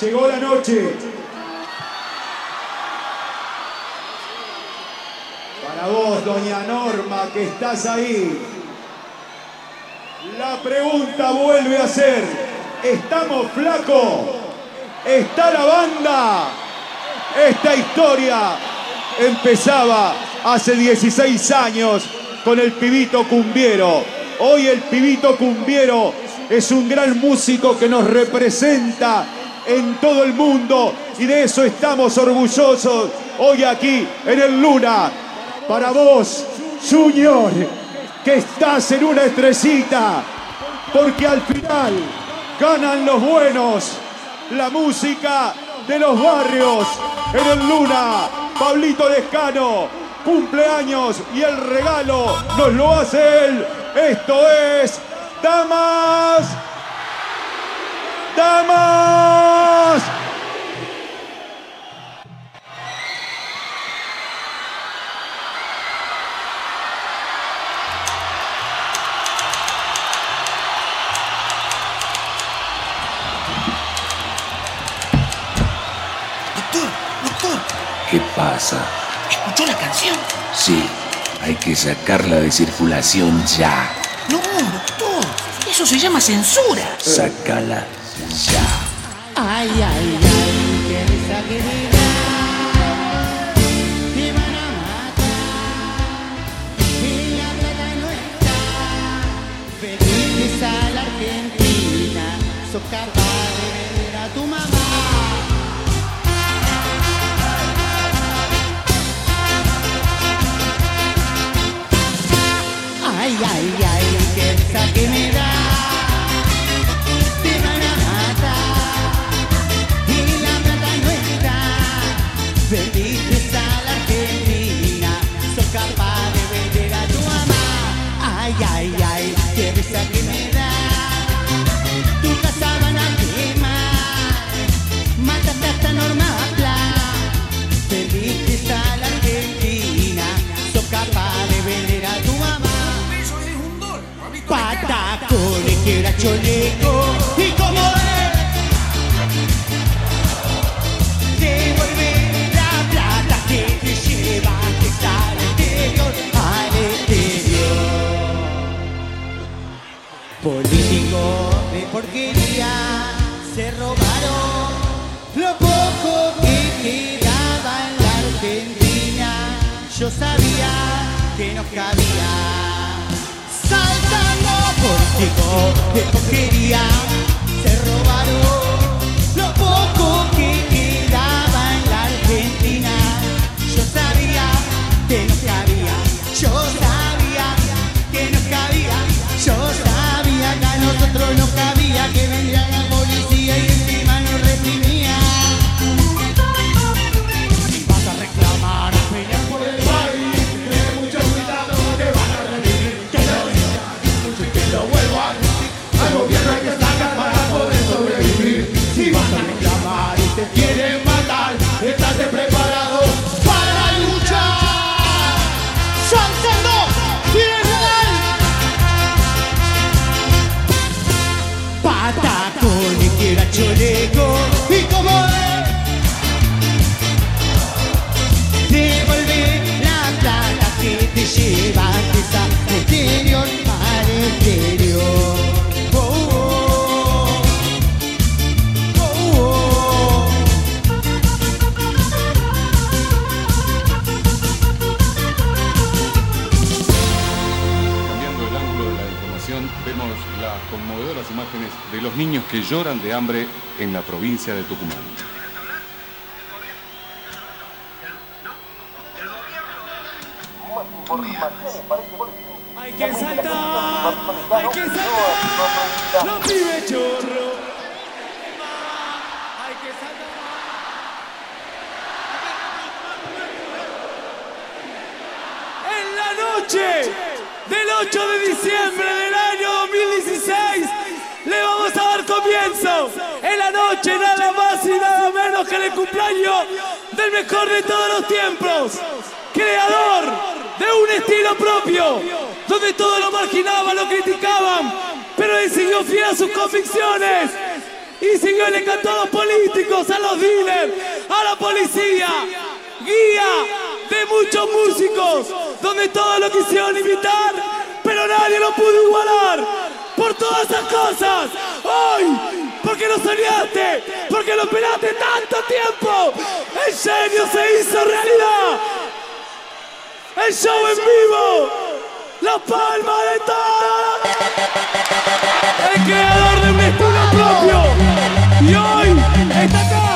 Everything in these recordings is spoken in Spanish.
Llegó la noche. Para vos, doña Norma, que estás ahí. La pregunta vuelve a ser, ¿estamos flacos? ¿Está la banda? Esta historia empezaba hace 16 años con el pibito cumbiero. Hoy el pibito cumbiero es un gran músico que nos representa en todo el mundo y de eso estamos orgullosos hoy aquí en el Luna. Para vos, Junior, que estás en una estrellita, porque al final ganan los buenos, la música de los barrios en el Luna. Pablito Lescano, cumpleaños y el regalo nos lo hace él. Esto es Damas. Damas. Doctor, doctor, ¿Qué pasa? ¿escuchó la canción? Sí, hay que sacarla de circulación ya. No, doctor, eso se llama censura. Sácala ya. Ay, ay, ay, que desagradable. Que era choleco y como es devolver la plata que te lleva que está al exterior al exterior políticos de porquería se robaron lo poco que quedaba en la Argentina. Yo sabía que nos cabía saltando políticos de se robaron niños que lloran de hambre en la provincia de Tucumán. Hay que saltar, hay que saltar, los pibes chorro. Hay que saltar. En la noche del 8 de diciembre del año 2016 le vamos a dar comienzo. En la noche, nada más y nada menos que el cumpleaños del mejor de todos los tiempos, creador de un estilo propio, donde todos lo marginaban, lo criticaban, pero él siguió fiel a sus convicciones. Y siguió le a los políticos, a los dealers, a la policía, guía de muchos músicos, donde todos lo quisieron imitar, pero nadie lo pudo igualar por todas esas cosas. Hoy, porque lo soñaste, porque lo esperaste tanto tiempo. El genio se hizo realidad. El show en vivo. La palma de todo. El creador de un destino propio. Y hoy está acá.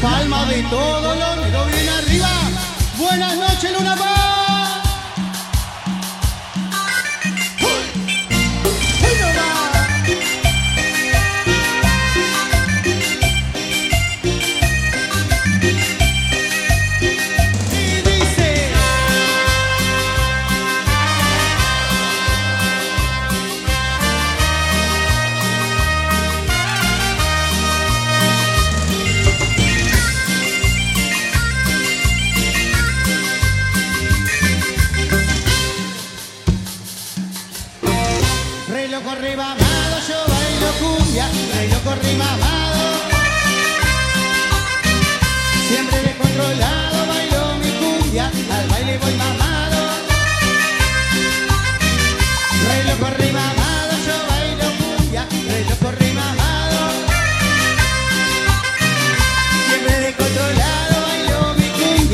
palma de todos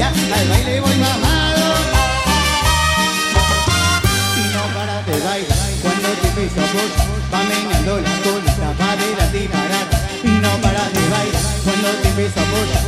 al baile voy mamado. Y no para de bailar cuando te piso vos, va meneando la cola para adelante y parar. Y no para de bailar cuando te piso vos.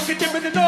Te digo que no, que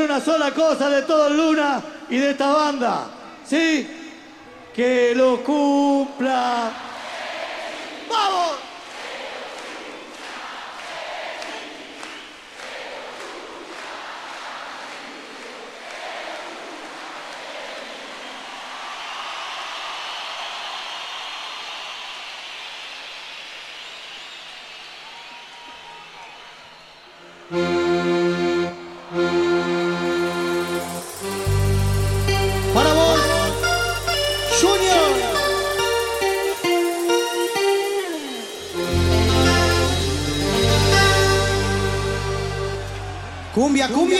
una sola cosa de todo el Luna y de esta banda. ¿Sí? Que lo cumpla. cumbia, cumbia.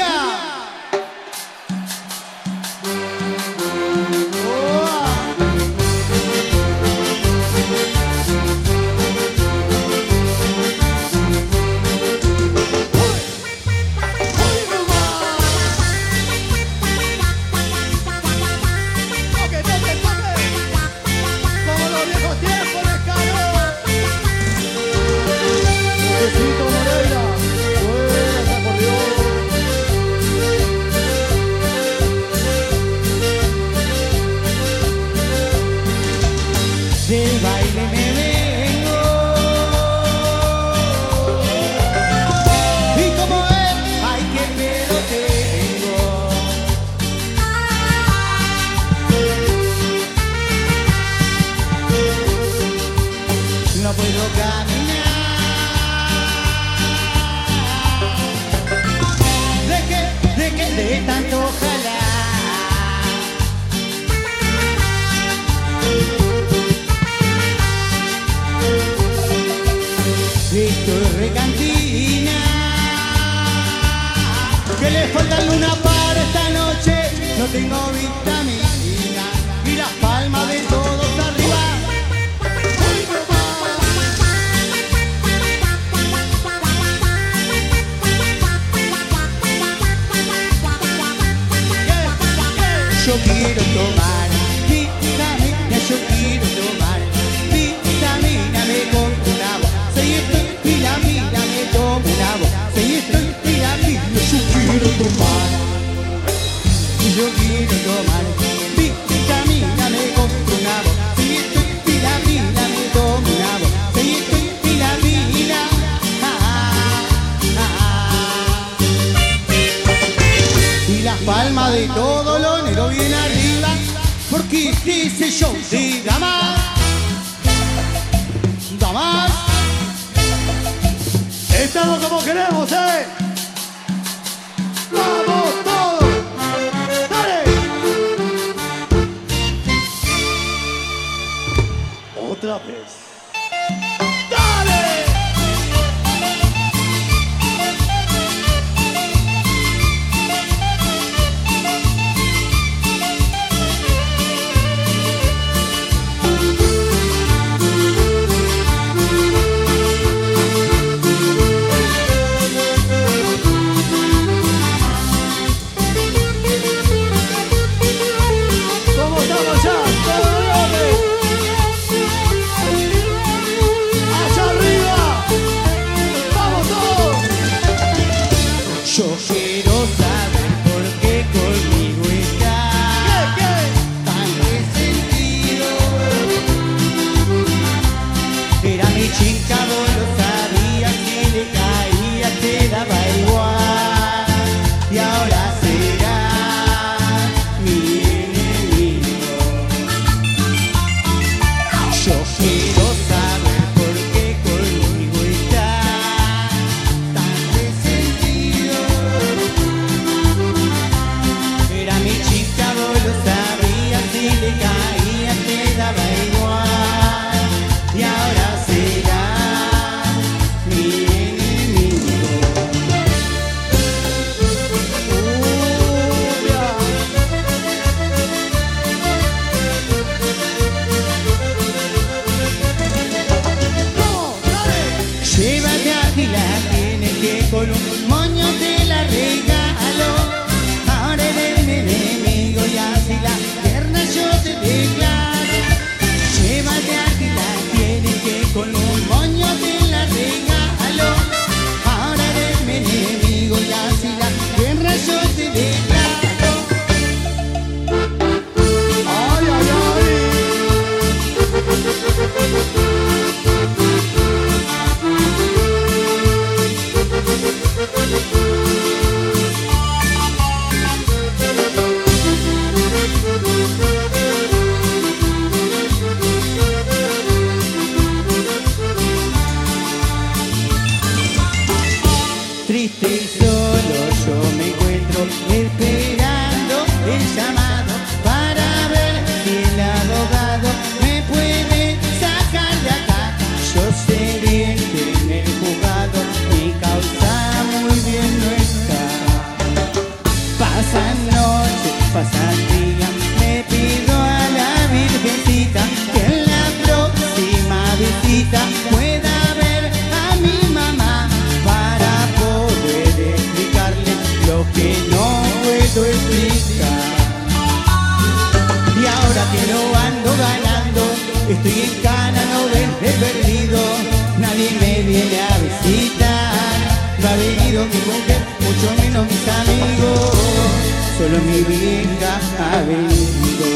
mi vieja adentro.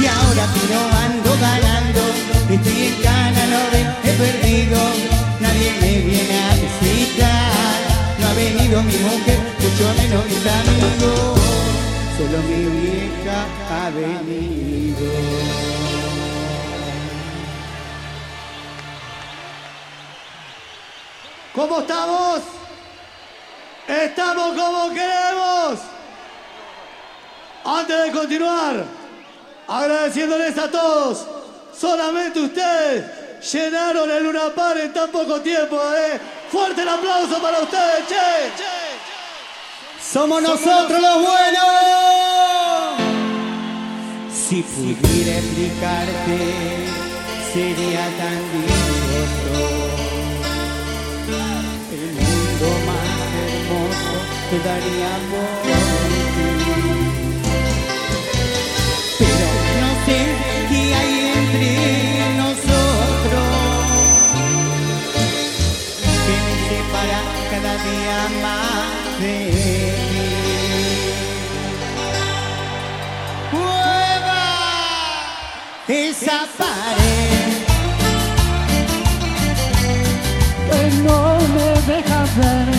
Y ahora que no ando ganando, estoy en cana, lo ven, he perdido. Nadie me viene a visitar, no ha venido mi mujer, mucho menos mis amigos. Solo mi vieja ha venido. ¿Cómo estamos? Estamos como queremos. Antes de continuar, agradeciéndoles a todos. Solamente ustedes llenaron el Luna Par en tan poco tiempo. ¿eh? Fuerte el aplauso para ustedes, che. che, che. Somos, nosotros los, los buenos. Si pudiera explicarte, sería tan daría por ti. Pero no sé qué hay entre nosotros que me separa cada día más de ti. Esa pared que no me deja ver.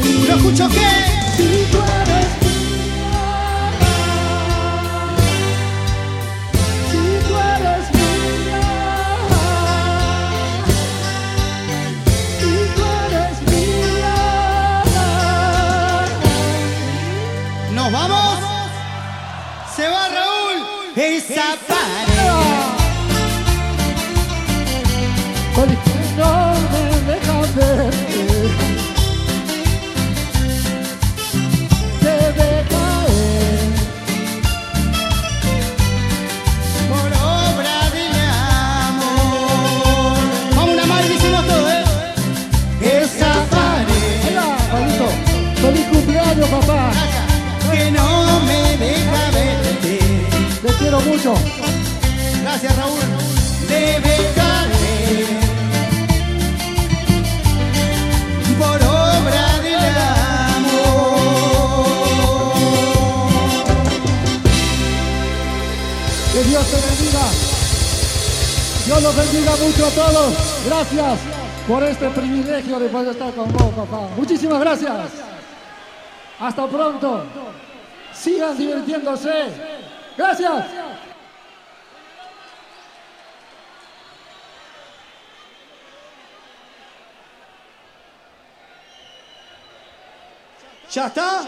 ¿Lo escucho qué? Mucho. Gracias, Raúl. Debe caer por obra del amor. Que Dios te bendiga. Dios los bendiga mucho a todos. Gracias por este privilegio de poder estar con vos, papá. Muchísimas gracias. Hasta pronto. Sigan divirtiéndose. Gracias. ¿Ya está?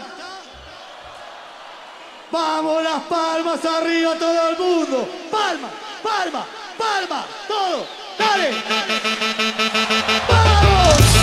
Vamos las palmas arriba todo el mundo. Palma, palma, palma, todo. Dale. ¡Vamos!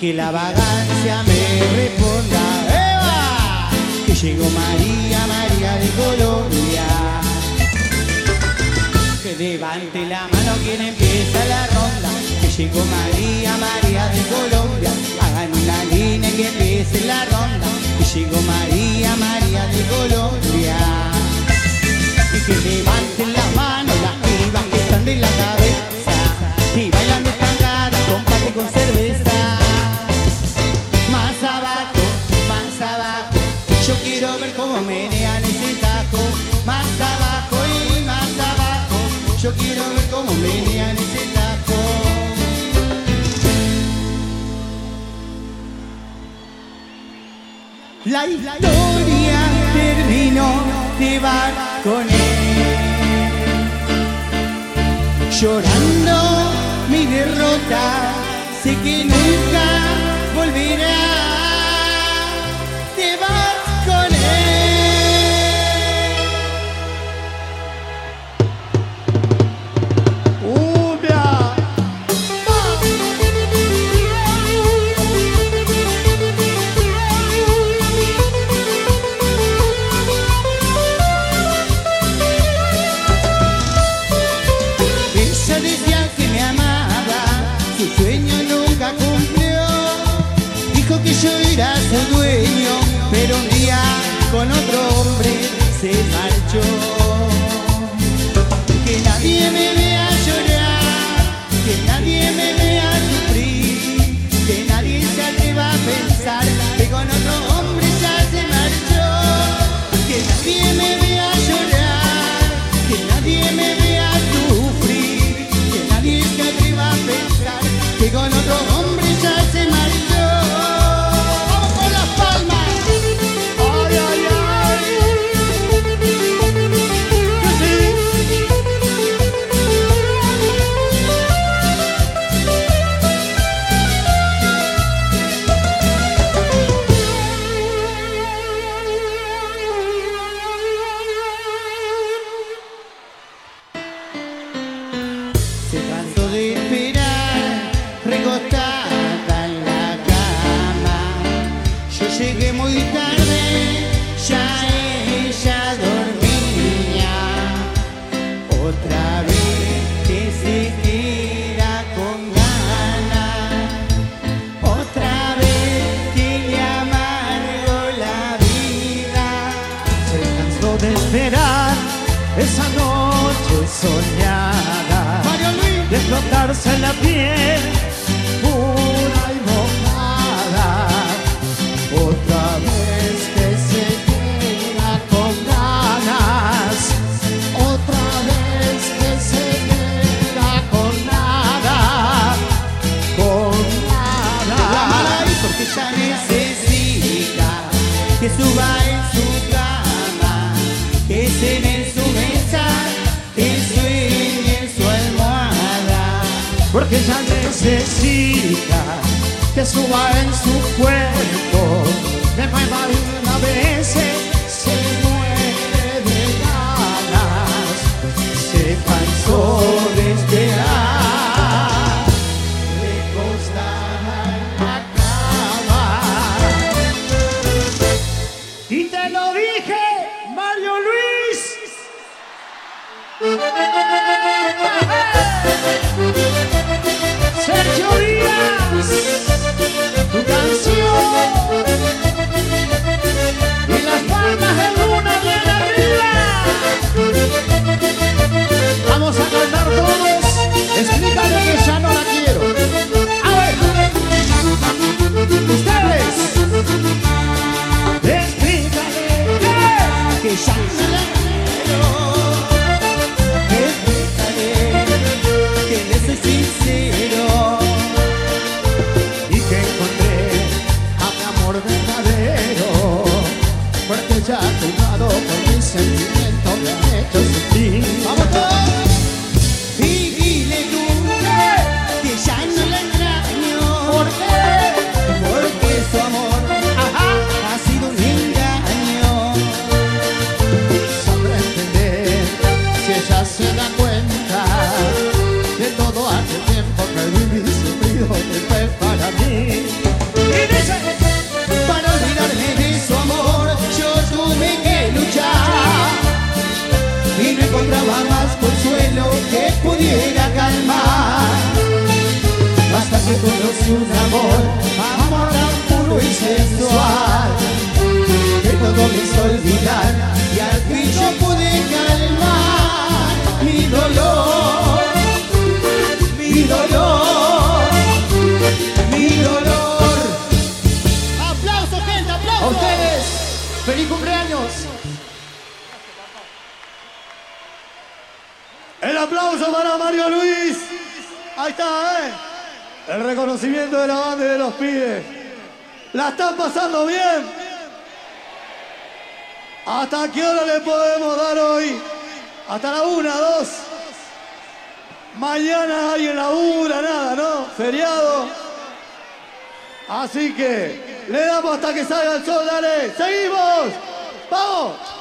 Que la vagancia me responda. ¡Eva! Que llegó María, María de Colombia. Que levante la mano quien empieza la ronda. Que llegó María, María de Colombia. Hagan una línea que empiece la ronda. Que llegó María, María de Colombia. Y que levanten las manos las pibas que están de la cabeza. La historia terminó de bar con él. Llorando mi derrota, sé que nunca volverá. sentir. un amor, amor tan puro y sensual, que todo me hizo olvidar y al fin yo pude calmar mi dolor, mi dolor, mi dolor. ¡Aplausos, gente, aplausos! ¡A ustedes! ¡Feliz cumpleaños! El aplauso para Mario Luis. Ahí está, ¿eh? El reconocimiento de la banda y de los pibes. ¿La están pasando bien? ¿Hasta qué hora le podemos dar hoy? Hasta la una, dos. Mañana alguien labura, nada, ¿no? Feriado. Así que le damos hasta que salga el sol, dale. ¡Seguimos! ¡Vamos!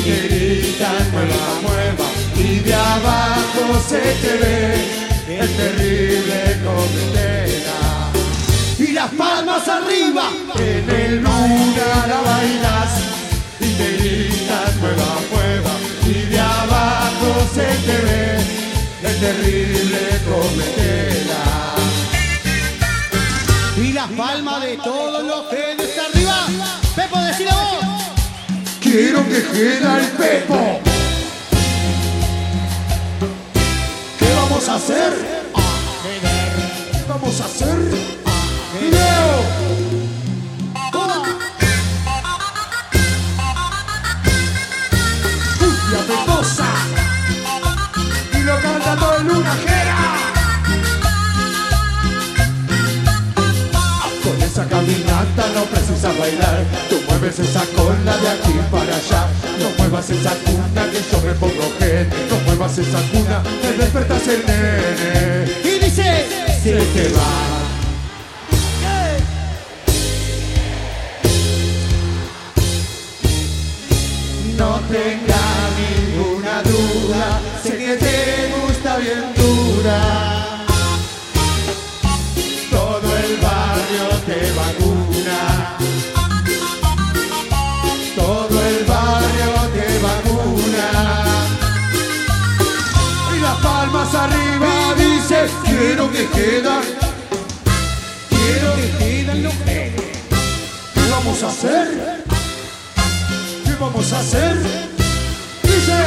Y te gritan la mueva y de abajo se te ve el terrible cometera. Y las palmas arriba, en el luna la bailas y te gritas mueva, mueva. Y de abajo se te ve el terrible cometera. Y las palmas de todos los que arriba. Pepo, decilo vos. Quiero que queda el Pepo. ¿Qué vamos a hacer? ¿Qué vamos a hacer? ¡Video! Cumbia pecosa. Y lo canta todo el lunajera. Con esa caminata no precisas bailar. Mueves esa cola de aquí para allá. No muevas esa cuna que yo me pongo gente. No muevas esa cuna, te despertas el nene. Y dice, Se te va. No tenga ninguna duda, sé que te gusta bien quiero que quedan. Quiero que quedan los pelos. ¿Qué vamos a hacer? ¿Qué vamos a hacer? Dice.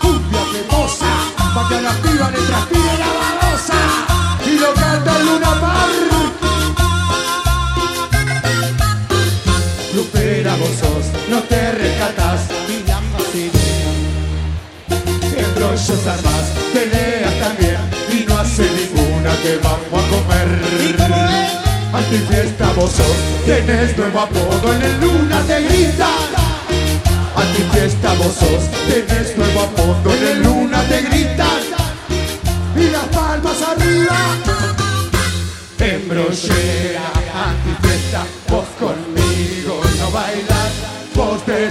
Cumbia peposa, pa' que a las pibas le transpire la babosa. Y lo canta Luna Par. Lupera vos sos, no te rescatas. Embrollos armas, peleas también. Y no hace ninguna que vamos a comer. Antifiesta vos sos, tenés nuevo apodo en el luna te gritan. Antifiesta vos sos, tenés nuevo apodo en el luna te gritan. Y las palmas arriba. Embrollera, antifiesta, vos bailas. Que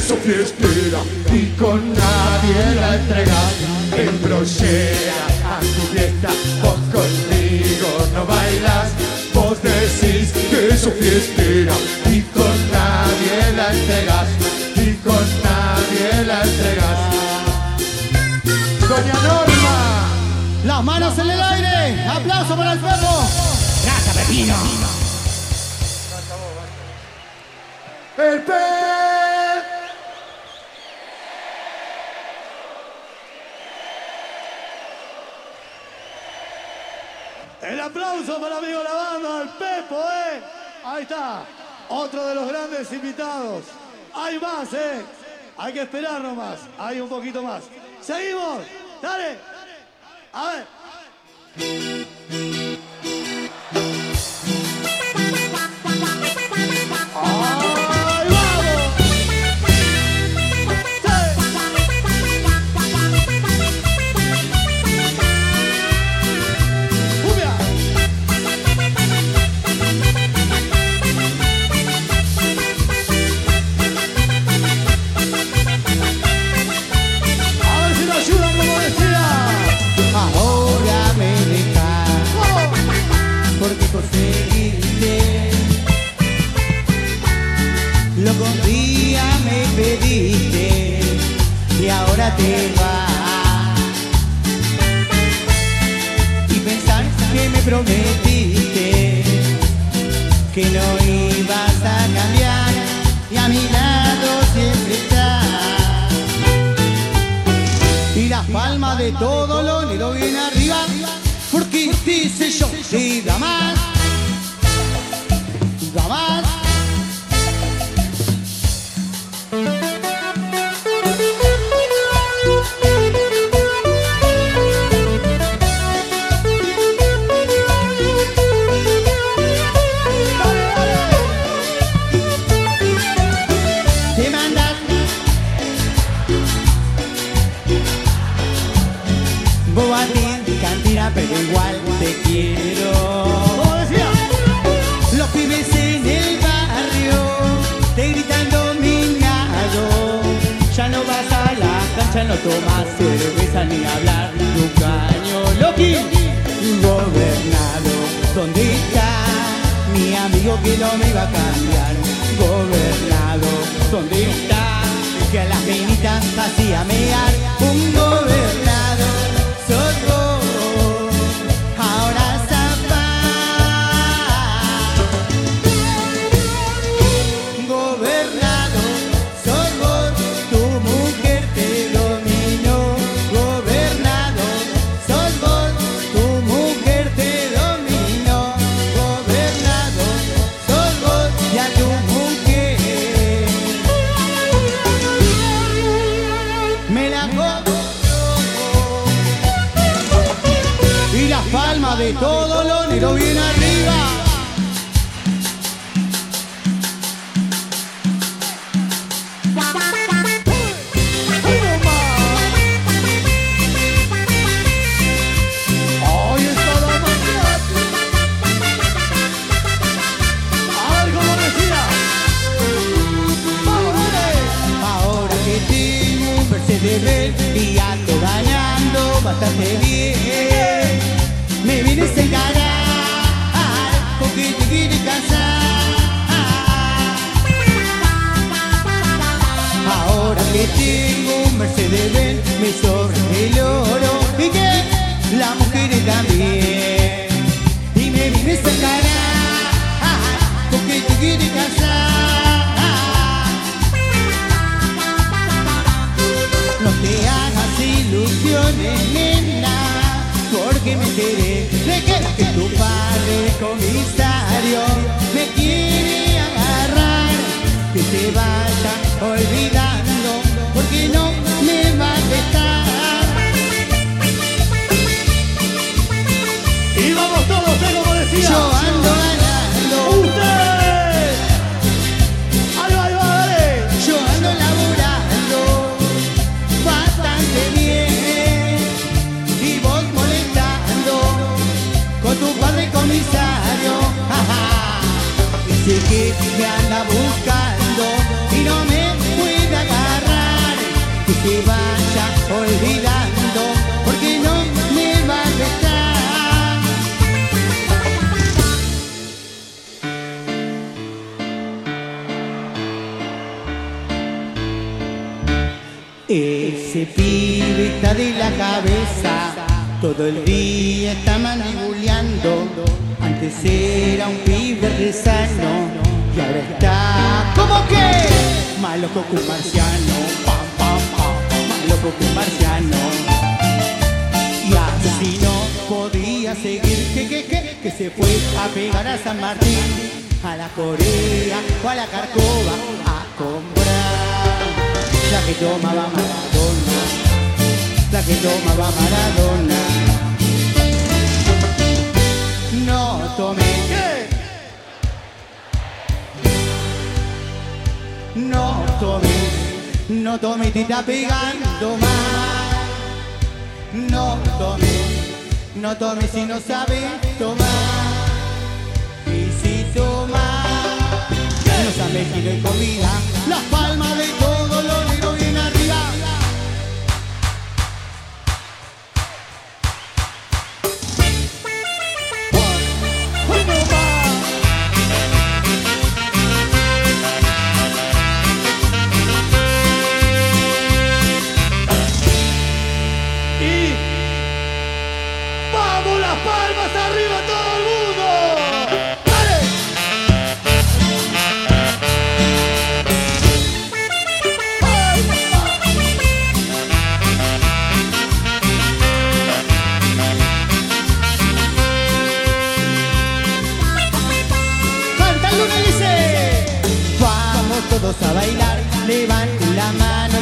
sos fiestera y con nadie la entregas. Embrollera, antifiesta, vos conmigo no bailas. Vos decís que sos fiestera y con nadie la entregas. Y con nadie la entregas. Doña Norma. Las manos en el aire. Aplauso para el perro. Gracias, Pepino. El pez. El aplauso para amigo la banda, el Pepo, ¿eh? Ahí está. Otro de los grandes invitados. Hay más, ¿eh? Hay que esperar nomás. Hay un poquito más. Seguimos. Dale. A ver. Me prometiste que no ibas a cambiar y a mi lado siempre estás. Y las palmas de todo lo negro bien arriba, porque dice yo, y da más,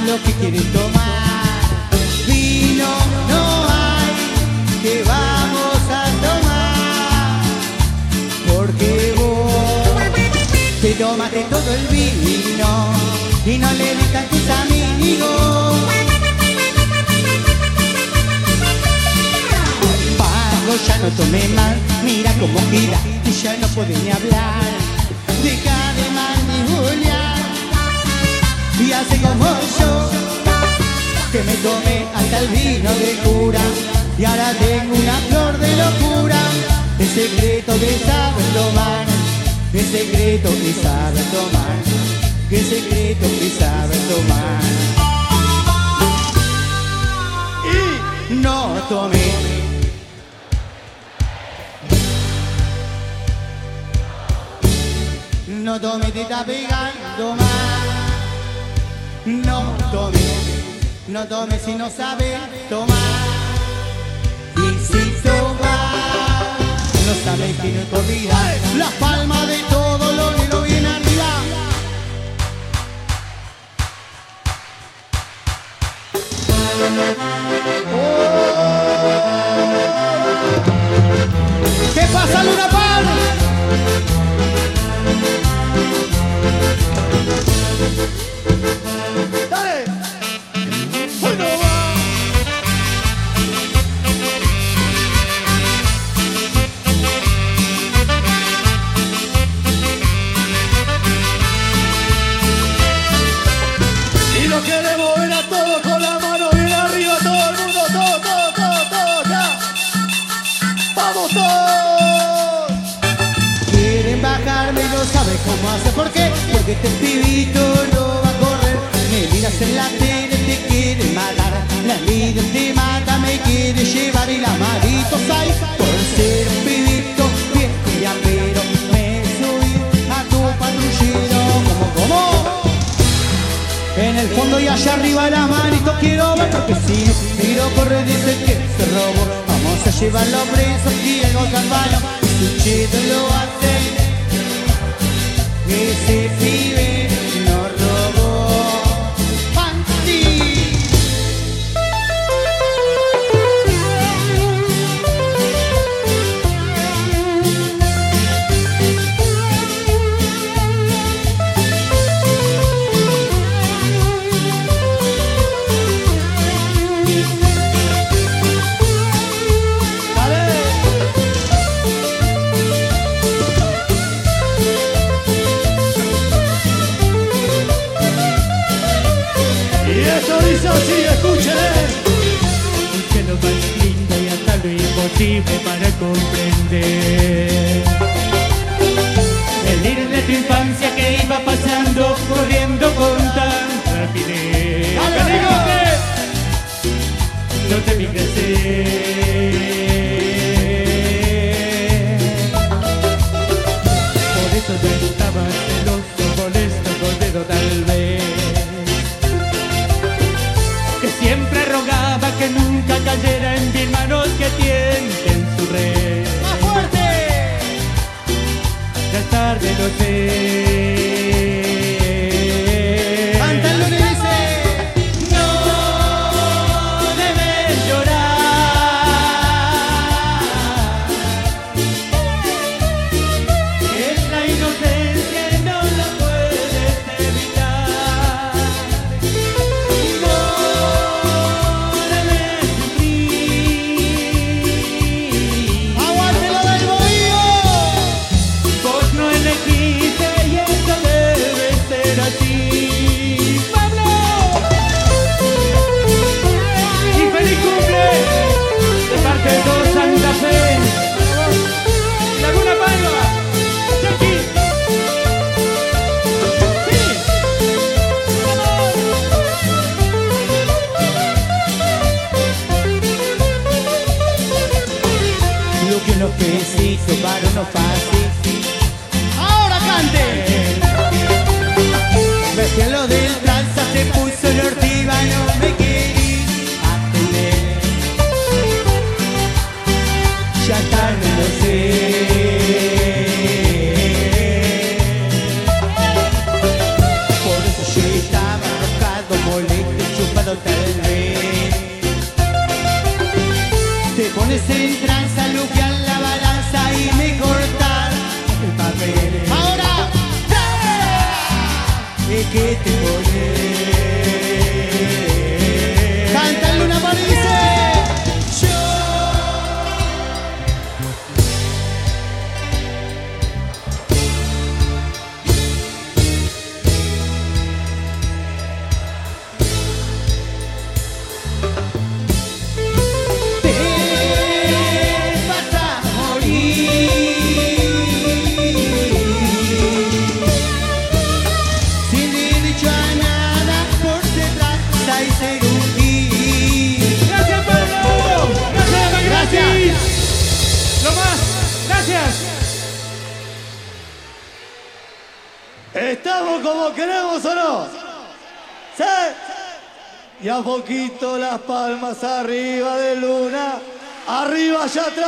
lo que quieren tomar. Vino no hay, que vamos a tomar. Porque vos te tomaste todo el vino y no le diste a tus amigos. Pago ya no tomé más, mira cómo gira y ya no puede ni hablar. Deja y así como yo, que me tomé hasta el vino de cura, y ahora tengo una flor de locura, el secreto que saben tomar, el secreto que saben tomar, el secreto que saben tomar. Y no tomé. No tomé, te está pegando mal. No tome, no tome si no sabe tomar. Y si toma, no sabe que no te olvida. La palma de todo lo que lo viene arriba. ¿Qué pasa, Luna Par? ¿Por qué? Porque este pibito no va a correr. Me miras en la tele, te quiere matar. La vida te mata, me quiere llevar y la maritos hay. Por ser un pibito viejo y ambero, me subí a tu patrullero. Como, como. En el fondo y allá arriba la manito quiero ver porque si no corre dice que se robó Vamos a llevarlo preso y el Calvano y su chito lo hace Ese pibe nos imposible para comprender. El ir de tu infancia que iba pasando, corriendo con tanta rapidez. No te vi crecer. Que tienten su red. ¡Más fuerte! Ya tarde lo sé.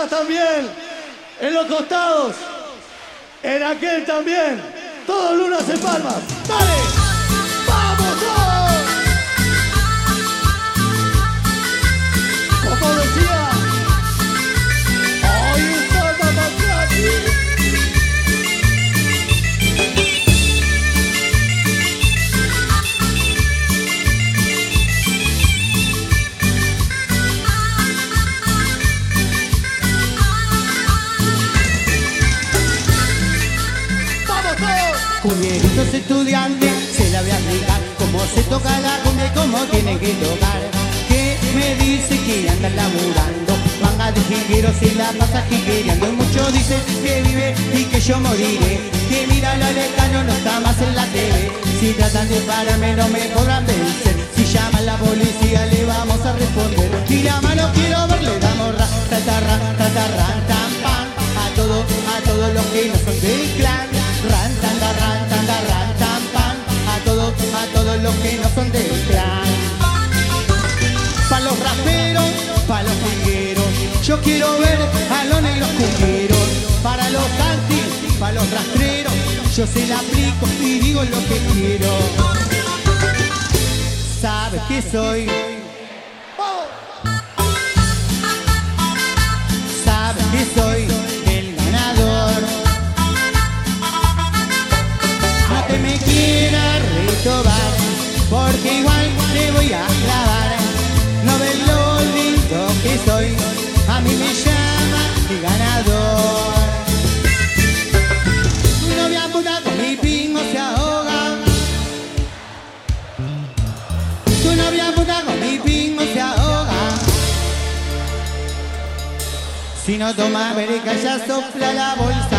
También. En los costados. En aquel también. Todos lunas en palmas. ¡Dale! Yo moriré. Que mira lo lejano, no está más en la TV. Si tratan de pararme, no me podrán vencer. Si llaman la policía, le vamos a responder. Y la mano quiero ver, le damos ra, ta, ta, ra, ta, ta, pam. A todos, a todos los que no son del clan. Ran, tan, da, ran, tan, da, ran, tan. A todos, a todos los que no son del clan. Pa' los raperos, pa' los mangueros. Yo quiero ver a los negros cumberos. Para los cantis, pa' los rastreros. Yo se la aplico y digo lo que quiero. ¿Sabes que soy? ¿Sabes que soy el ganador? No te me quieras retobar, porque igual te voy a clavar. No ves lo lindo que soy, a mí me no toma América ya sopla la bolsa.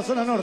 la zona norte.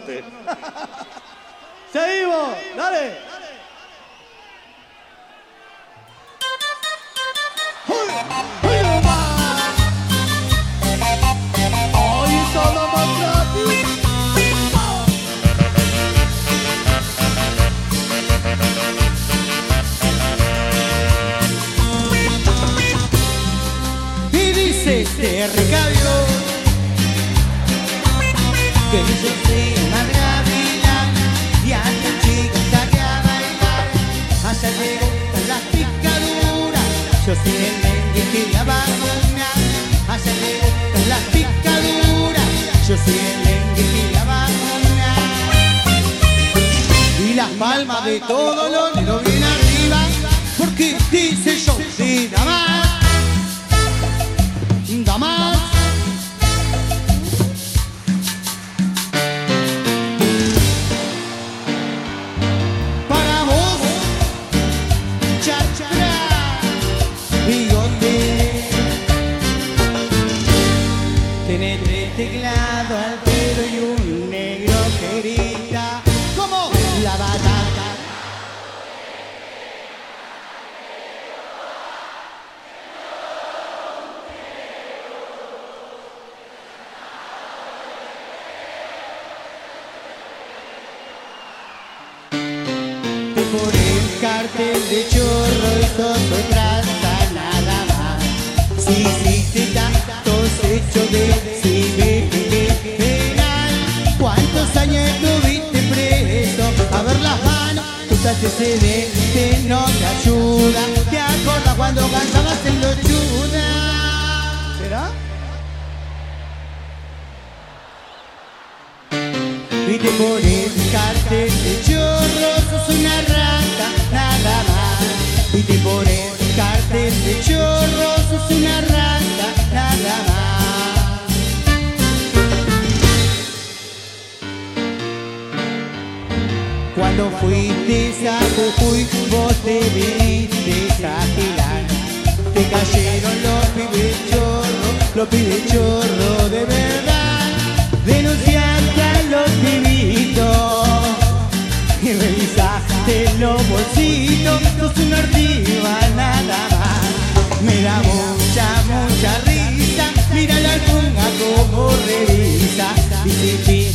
estuviste preso A ver las manos, tus antecedentes no te ayuda, Te acordas cuando cantabas en los chudas ¿Será? Y te pones cartel de chorro, sos una rata, nada más. Y te pones cartel de chorro, sos una rata, nada más. Cuando fuiste a Jujuy, vos te viniste a Te cayeron los pibes chorros, los pibes chorros de verdad. Denunciaste a los pibitos y revisaste los bolsitos. Sos una ortiva nada más. Me da mucha, mucha risa, mira la alfombra como revisa. Y si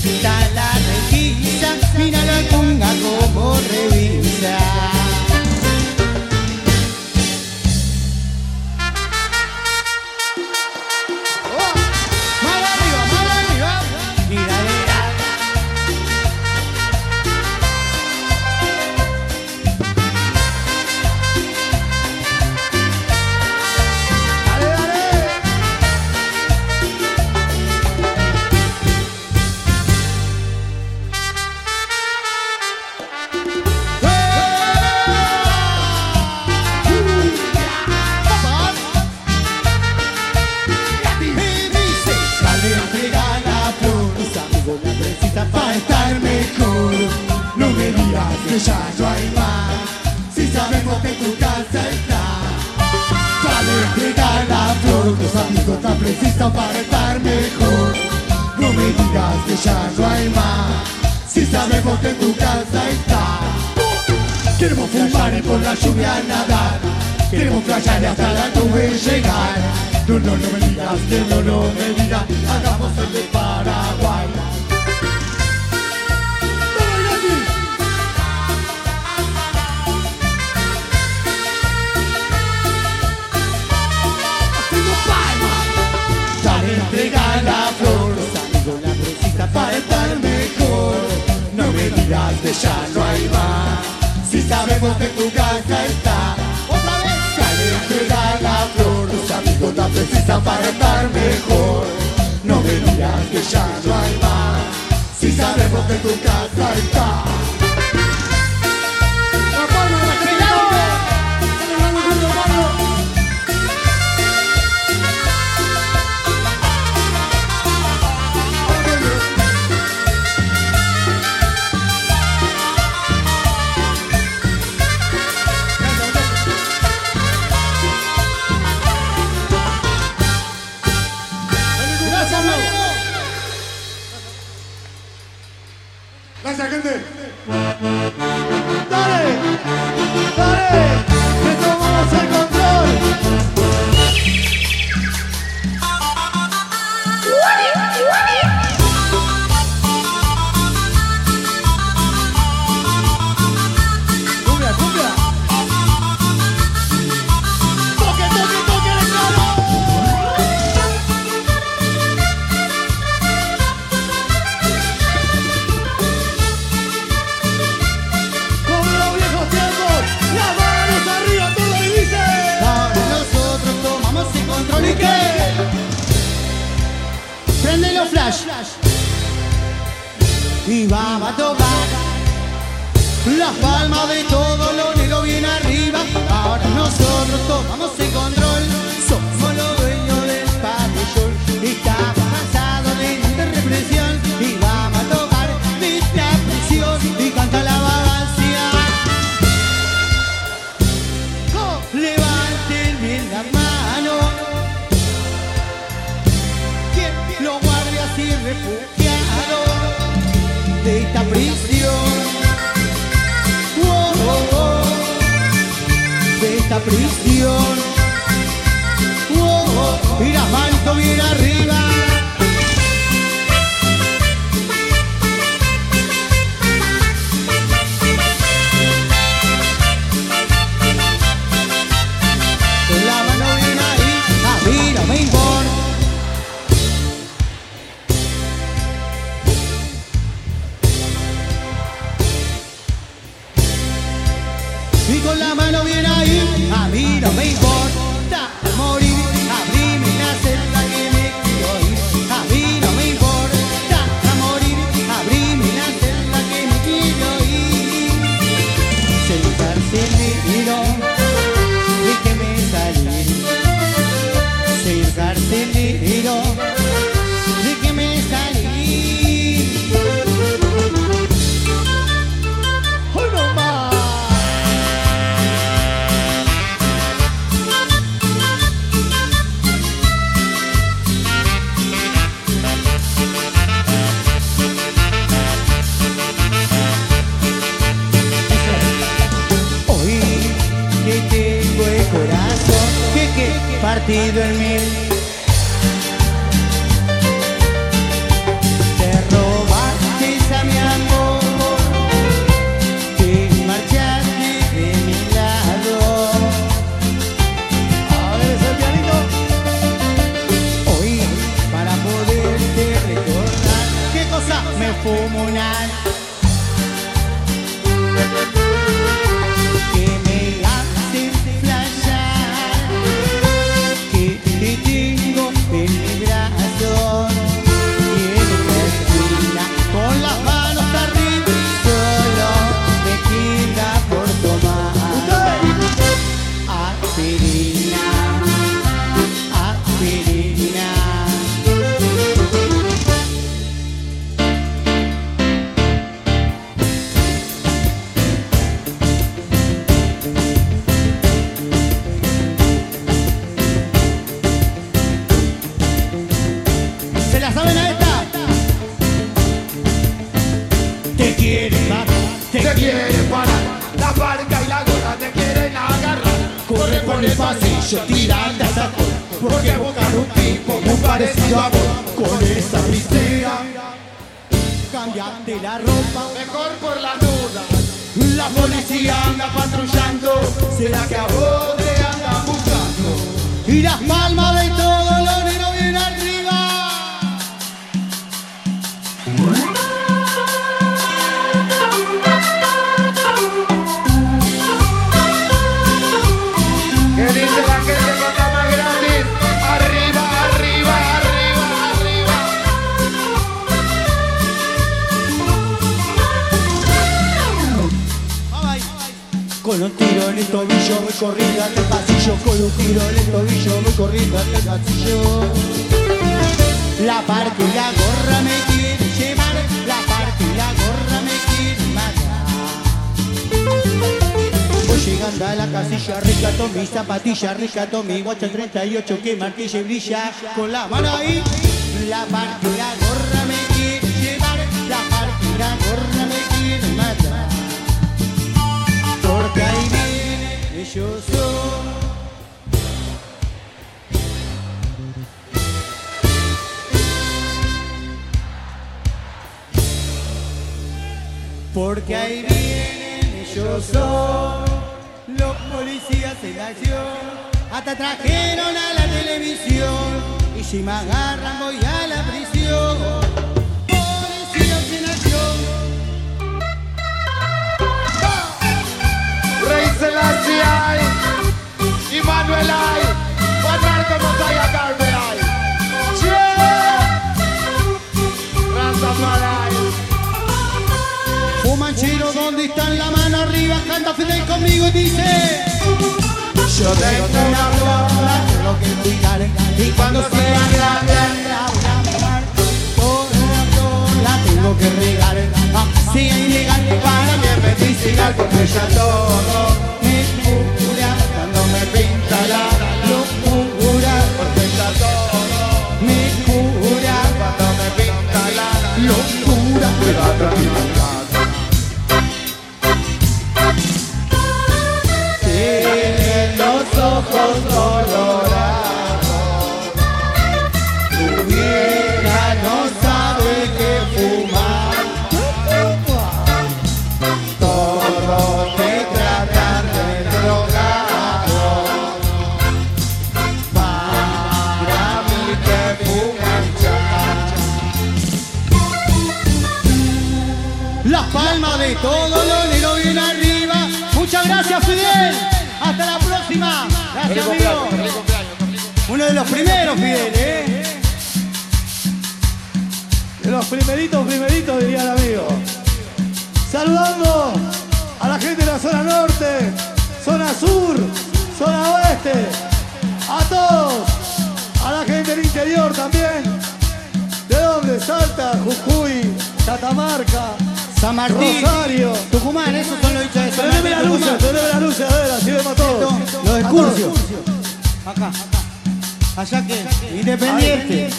mira la conga como revisa. Tú no, no me digas, que no, no me digas, hagamos el de Paraguay. la flor. La para estar mejor. No me digas que ya no hay más. Si sabemos que tú quizá para estar mejor. No me digas que ya no hay más, si sabemos que tu casa está. de esta prisión. Oh, oh, oh, de esta prisión. Oh, oh, oh. mira, manto bien arriba. Rescato mi guacha 38 que martilla brilla Con la mano ahí La la gorra me quiere llevar La la gorra me quiere matar porque ahí viene ellos son. Porque ahí vienen ellos son los policías en acción. Hasta trajeron a la televisión y si me agarran voy a la prisión. En acción. Rey Selassie hay, Immanuel hay, Bernardo Montoya Carme hay. Che, Rastafari. Fumanchero, ¿dónde están la mano arriba? Canta Fidel conmigo y dice Yo tengo una flor, tengo que cuidar Y cuando sea grande la tengo que regar. Así es legal para mi medicinal Porque ya todo los primeros, Fidel, ¿eh? De los primeritos, primeritos, diría el amigo. Saludando a la gente de la zona norte, zona sur, zona oeste, a todos, a la gente del interior también. ¿De dónde? Salta, Jujuy, Catamarca, San Martín, Rosario. Tucumán, esos son los dichos de San Teneme Martín. la lucha, Tucumán. teneme a ver, así vemos a todos. Los excursios. Acá. Allá que. Independiente.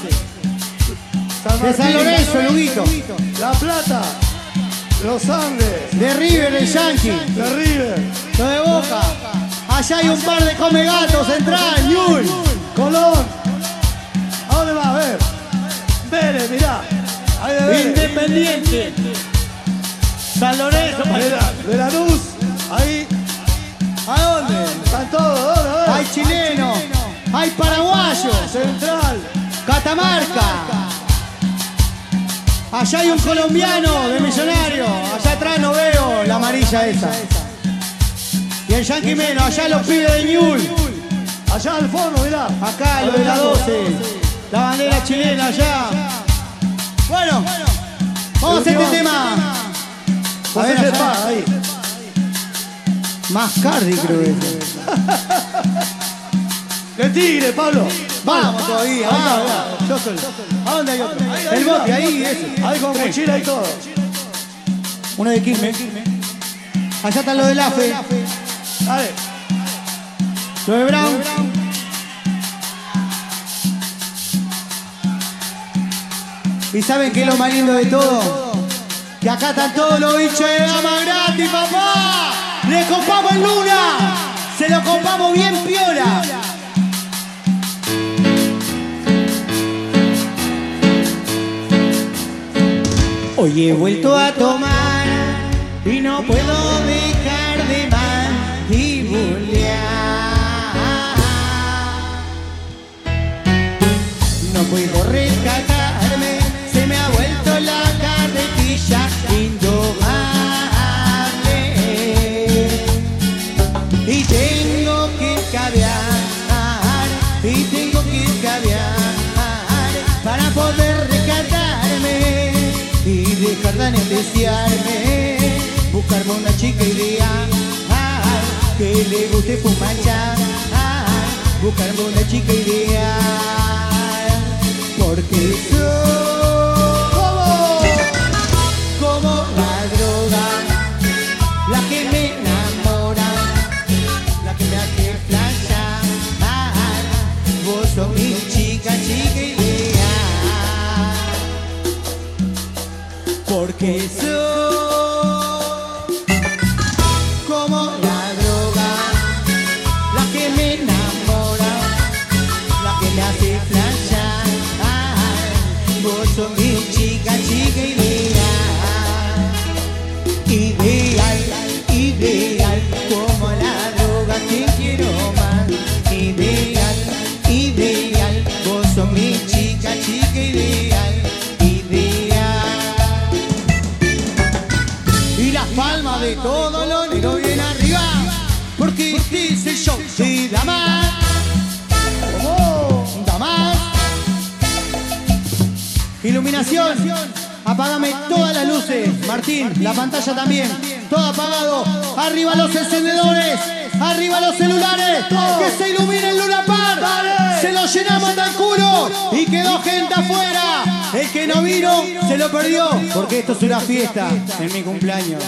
San De San Lorenzo, Luguito. La Plata, Los Andes, De River, de Yankee. de River, Lo de Boca. Allá hay un par de come gatos, central, Ñul. Colón. ¿A dónde va? A ver. Vélez, mirá. Ahí de Vélez. Independiente. San Lorenzo. De la luz. Ahí. ¿A dónde? Están todos. ¿Dónde? Hay chileno. Hay paraguayo. Central. Catamarca. Allá hay un colombiano de millonario. Allá atrás no veo la amarilla esa. Y el Yankee menos, allá los pibes de Ñul. Allá al fondo, mirá. Acá lo de la 12. La bandera chilena allá. Bueno, vamos a hacer este tema. A ver, allá. Ahí. Más Cardi creo que es. De Tigre, Pablo. Vamos todavía, vamos. está, mirá. Yo soy. ¿A dónde hay otro? El bote, ahí, ese. Ahí con mochila y todo. Uno de Quilmes. Allá están los del AFE. Dale. Los de Brown. ¿Y saben qué es lo más lindo de todo? Que acá están todos los bichos de dama gratis, papá. Le copamos en luna. Se lo copamos bien piola. Hoy he vuelto a tomar y no puedo dejar de anestesiarme. Buscarme una chica ideal Que le guste fumar ya Buscarme una chica ideal. Porque soy Apágame todas las luces, Martín, la pantalla también, todo apagado. Arriba los encendedores, arriba los celulares, que se ilumine el Luna Par. Se lo llenamos de culo y quedó gente afuera. El que no vino se lo perdió, porque esto es una fiesta en mi cumpleaños.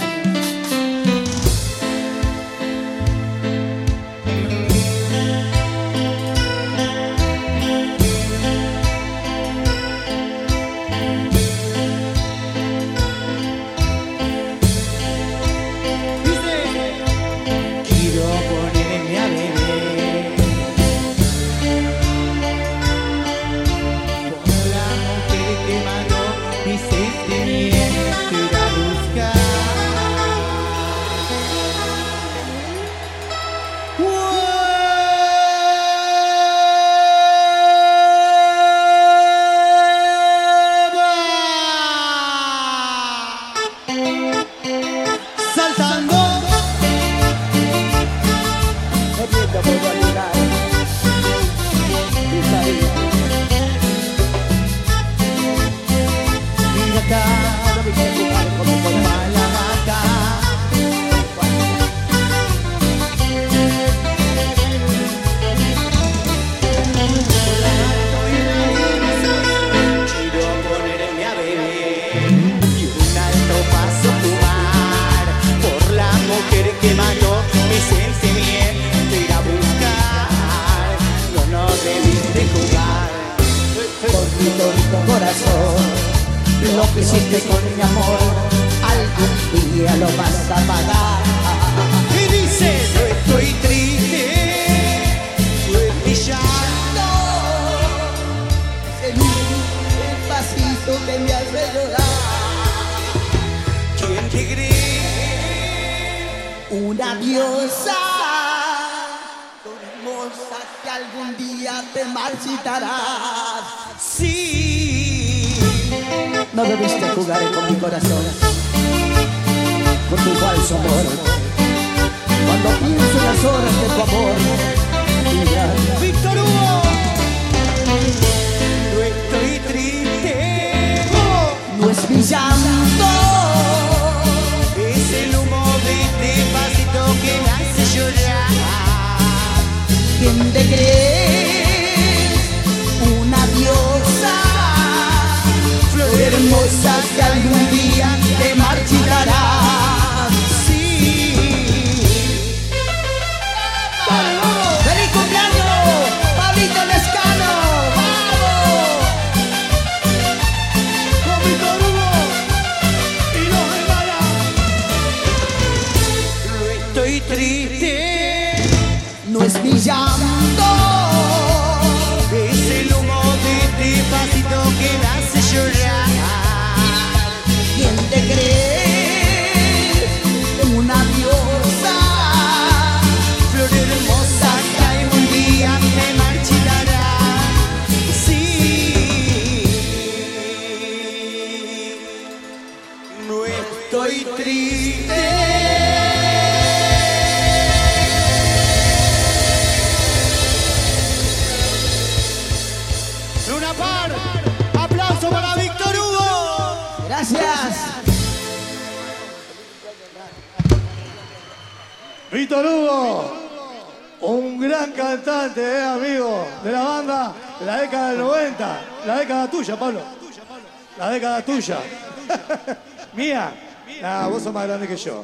que yo.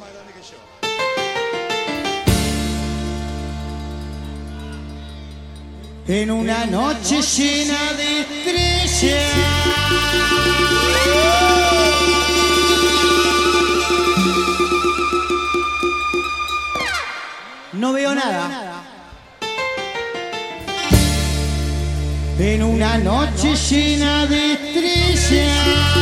En una noche llena de estrellas. No veo, nada. En una noche llena de estrellas.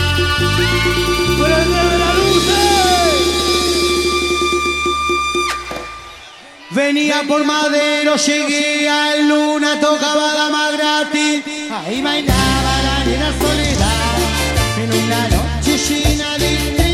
Venía por madero, llegué a luna, tocaba dama gratis. Ahí bailaba la nena soledad en una noche llena de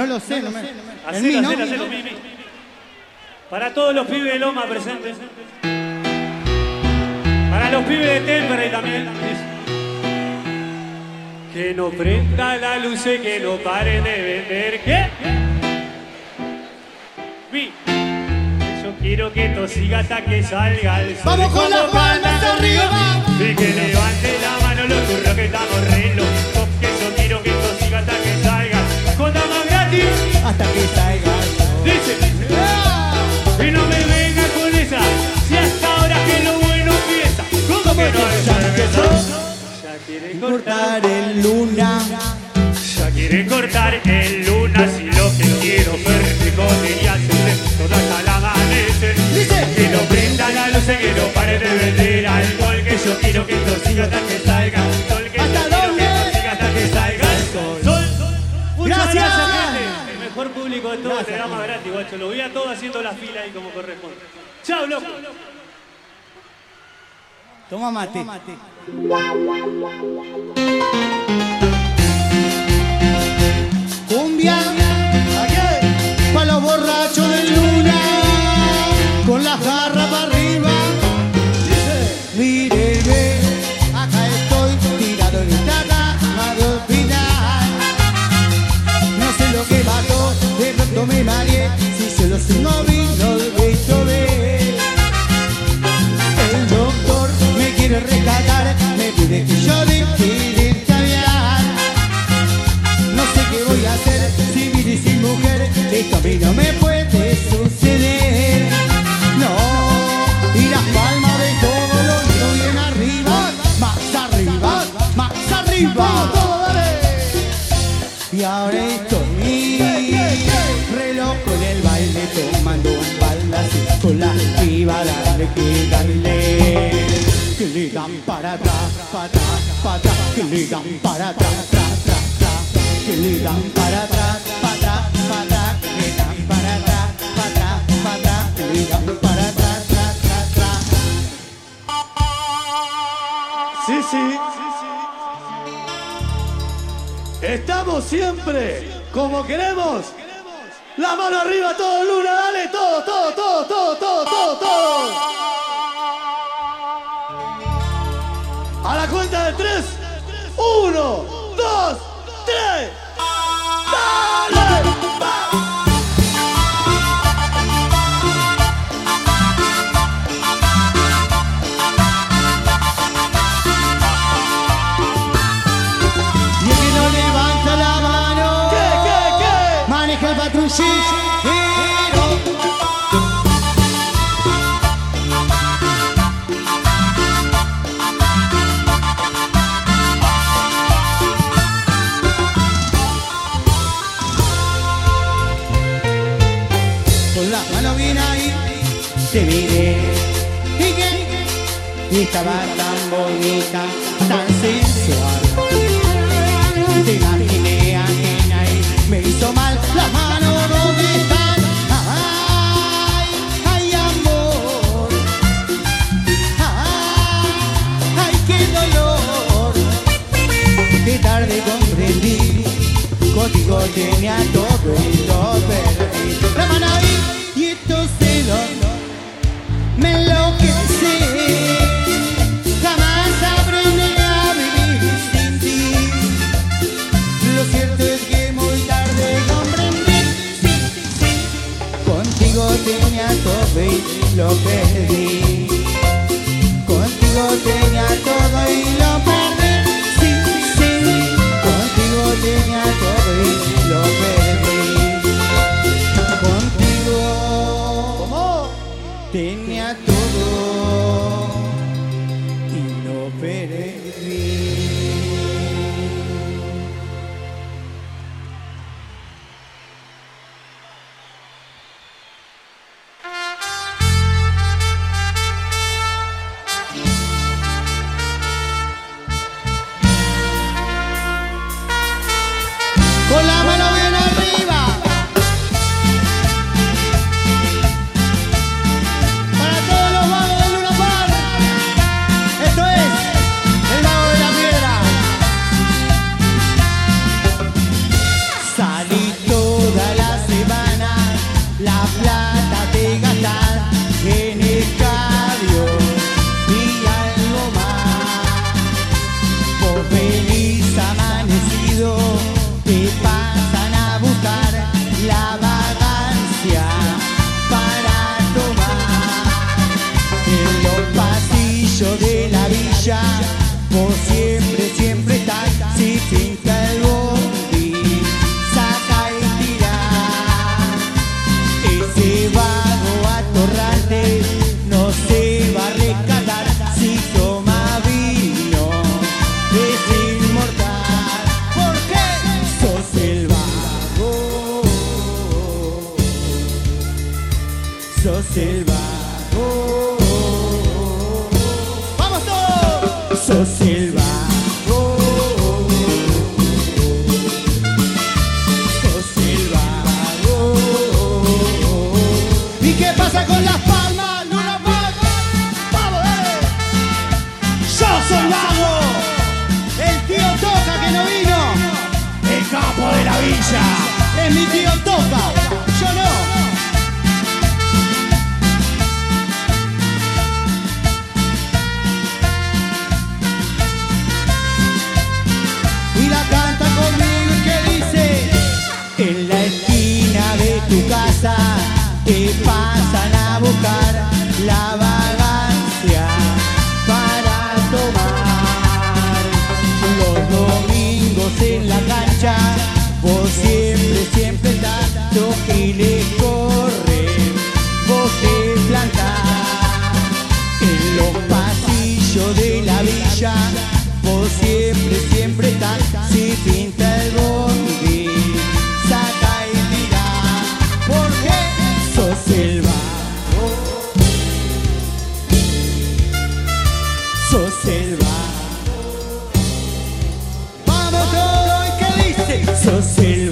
No lo sé, no, me... En. Para todos los pibes de Loma presentes. Para los pibes de Temperley también. Que no prenda la luz y que no pare de vender. ¿Qué? Vi. Yo quiero que esto siga hasta que salga el sol. lo vi a todos haciendo la fila ahí como corresponde. ¡Chao, loco! Toma mate. Toma mate. Estamos siempre como queremos. La mano arriba, todo Luna, dale, todo, todo, todo, todo, todo, todo, todo. A la cuenta de tres, uno. Estaba tan bonita, tan sensual. Te imaginé ajena y me hizo mal La mano donde están. Ay, ay amor. Ay, ay qué dolor. Qué tarde comprendí Contigo tenía todo y lo lo perdí. Contigo tenía todo y lo perdí. Sí, sí, contigo tenía todo y lo perdí. selva. Vamos todo y que dice, sos selva.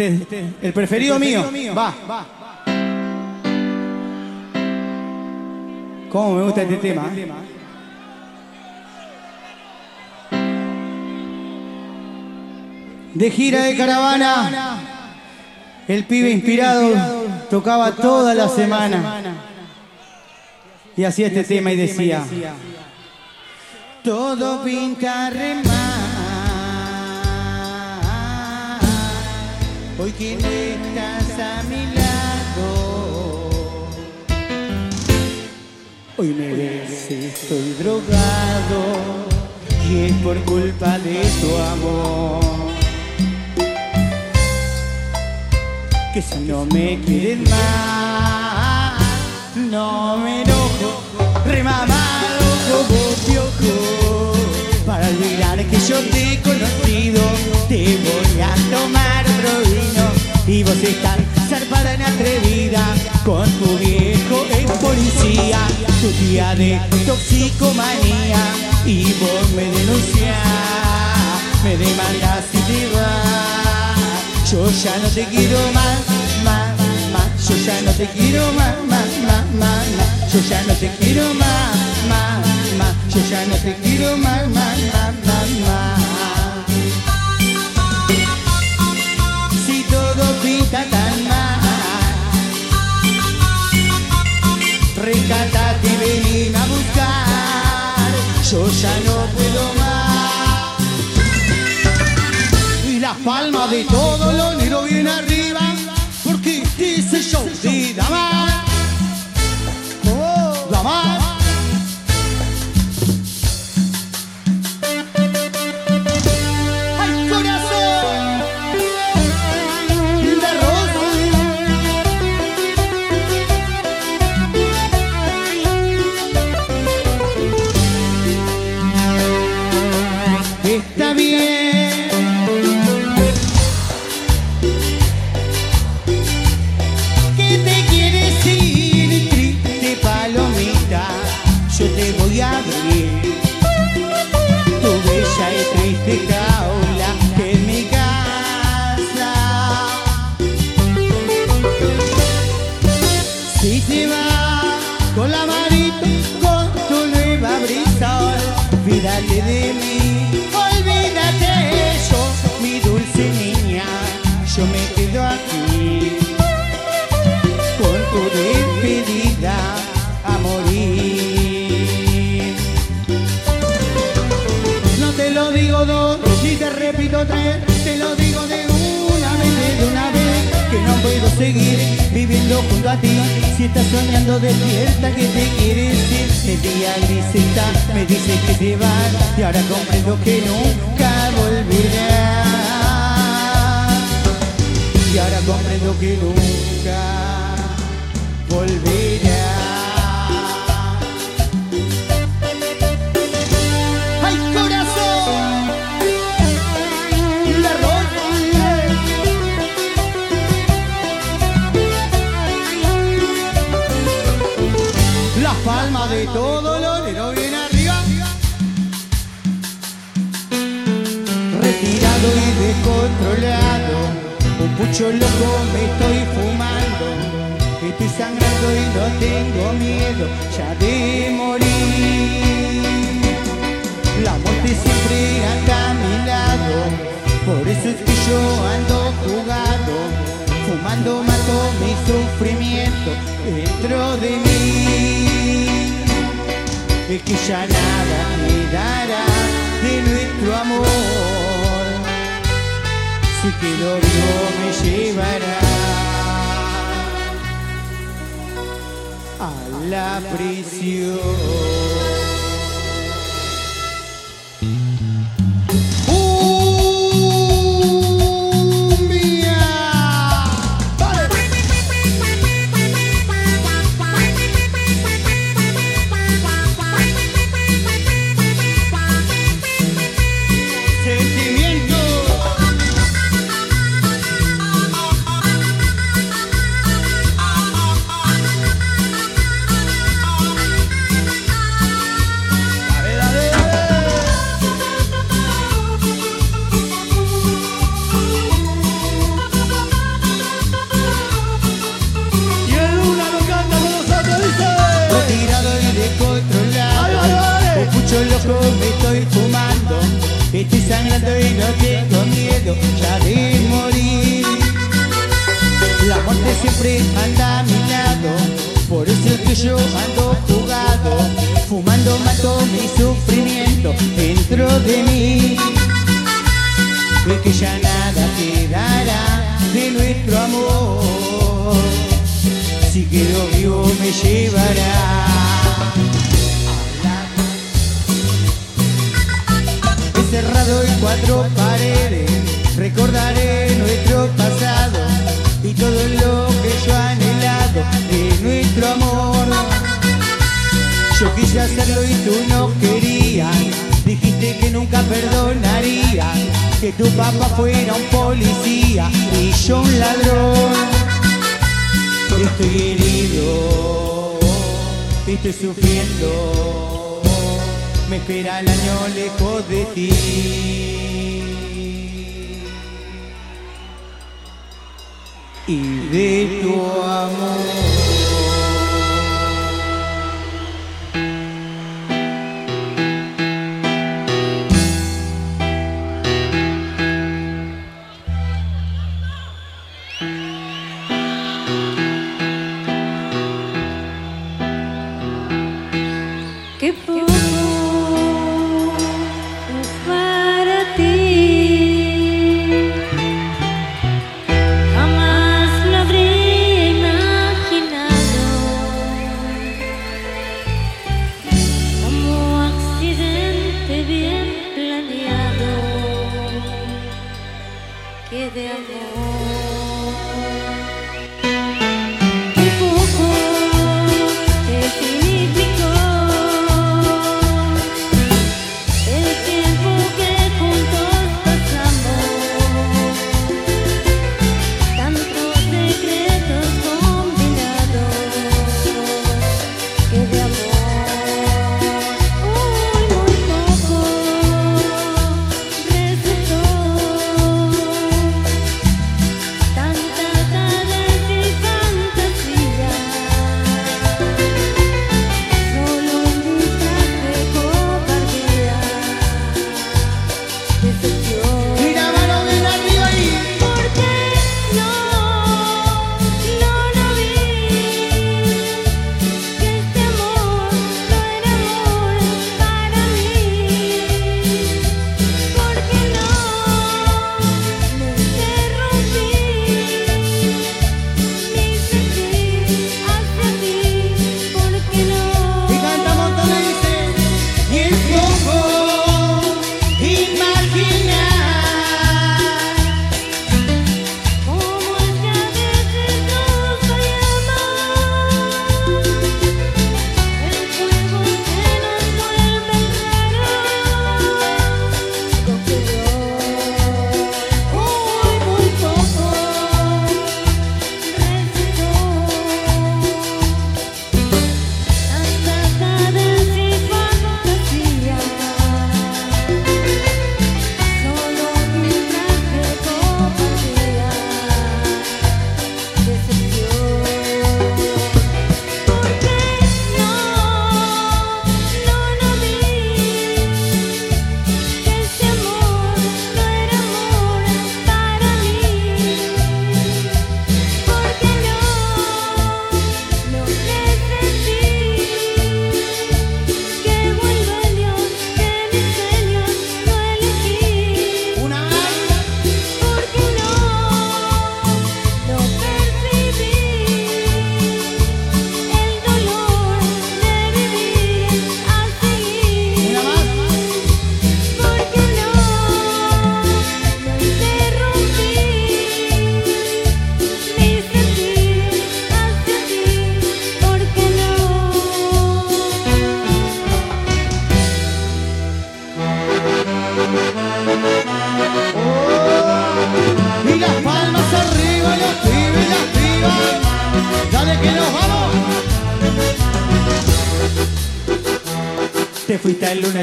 Este es el preferido, mío. Va. ¿Cómo me gusta este tema? De gira de caravana, el pibe inspirado tocaba toda la semana. Y hacía este tema y decía, todo pinta re Hoy que no estás a mi lado. Hoy me ves, estoy drogado. Y es por culpa de tu amor. Que si no me quieres más, no me enojo. Remamado como piojo. Para olvidar que yo te he conocido, te voy a tomar Y vos estás zarpada en atrevida con tu viejo ex policía, tu tía de toxicomanía. Y vos me denunciás, me demandas y te vas. Yo ya no te quiero más, más, más. Yo ya no te quiero más, más, más, más, más. Yo ya no te quiero más, más, más. Yo ya no te quiero más, más, más, más, más. Pinta tan mal, rescatate y venime a buscar. Yo ya no puedo más. Y la palma de todo lo yo me quedo aquí con tu despedida a morir. No te lo digo dos, ni te repito tres, te lo digo de una vez, de una vez, que no puedo seguir viviendo junto a ti. Si estás soñando despierta que te quieres ir, el día gris está, me dice que te vas, y ahora comprendo que nunca volverás. Y ahora comprendo que nunca volverás. Un pucho loco me estoy fumando. Estoy sangrando y no tengo miedo ya de morir. La muerte siempre anda a mi lado, por eso es que yo ando jugado, fumando mato mi sufrimiento dentro de mí. Es que ya nada quedará de nuestro amor, si que lo vivo me llevará a la prisión. fuera un policía y yo un ladrón. Estoy herido, estoy sufriendo, me espera el año lejos de ti. Y de tu amor.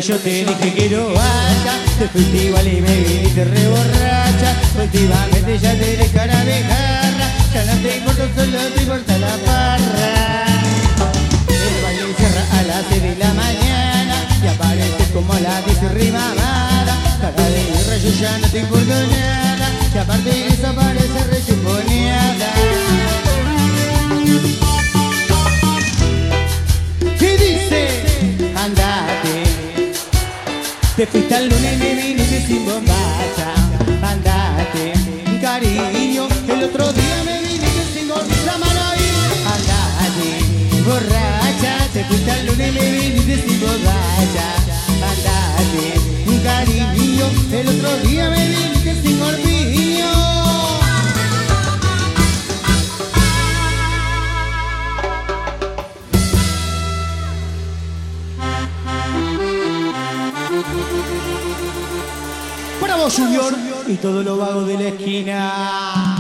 yo te dije que no vaya. Te fuiste igual y me viniste reborracha Últimamente ya te de cara de jarra. Ya no te importa, solo te importa la parra. El baile cierra a las 6 de la mañana. Y aparece como la dice rimamada Cara de guerra yo ya no te importo nada. Y aparte de eso aparece rechuponeada ¿Qué dice? Te fuiste al lunes me viniste sin bombacha. Andate, cariño. El otro día me viniste sin dormir la Andate, borracha. Te fuiste al lunes y me viniste sin bombacha. Andate, cariño. El otro día me viniste sin orgullo Junior y todo lo vago de la esquina.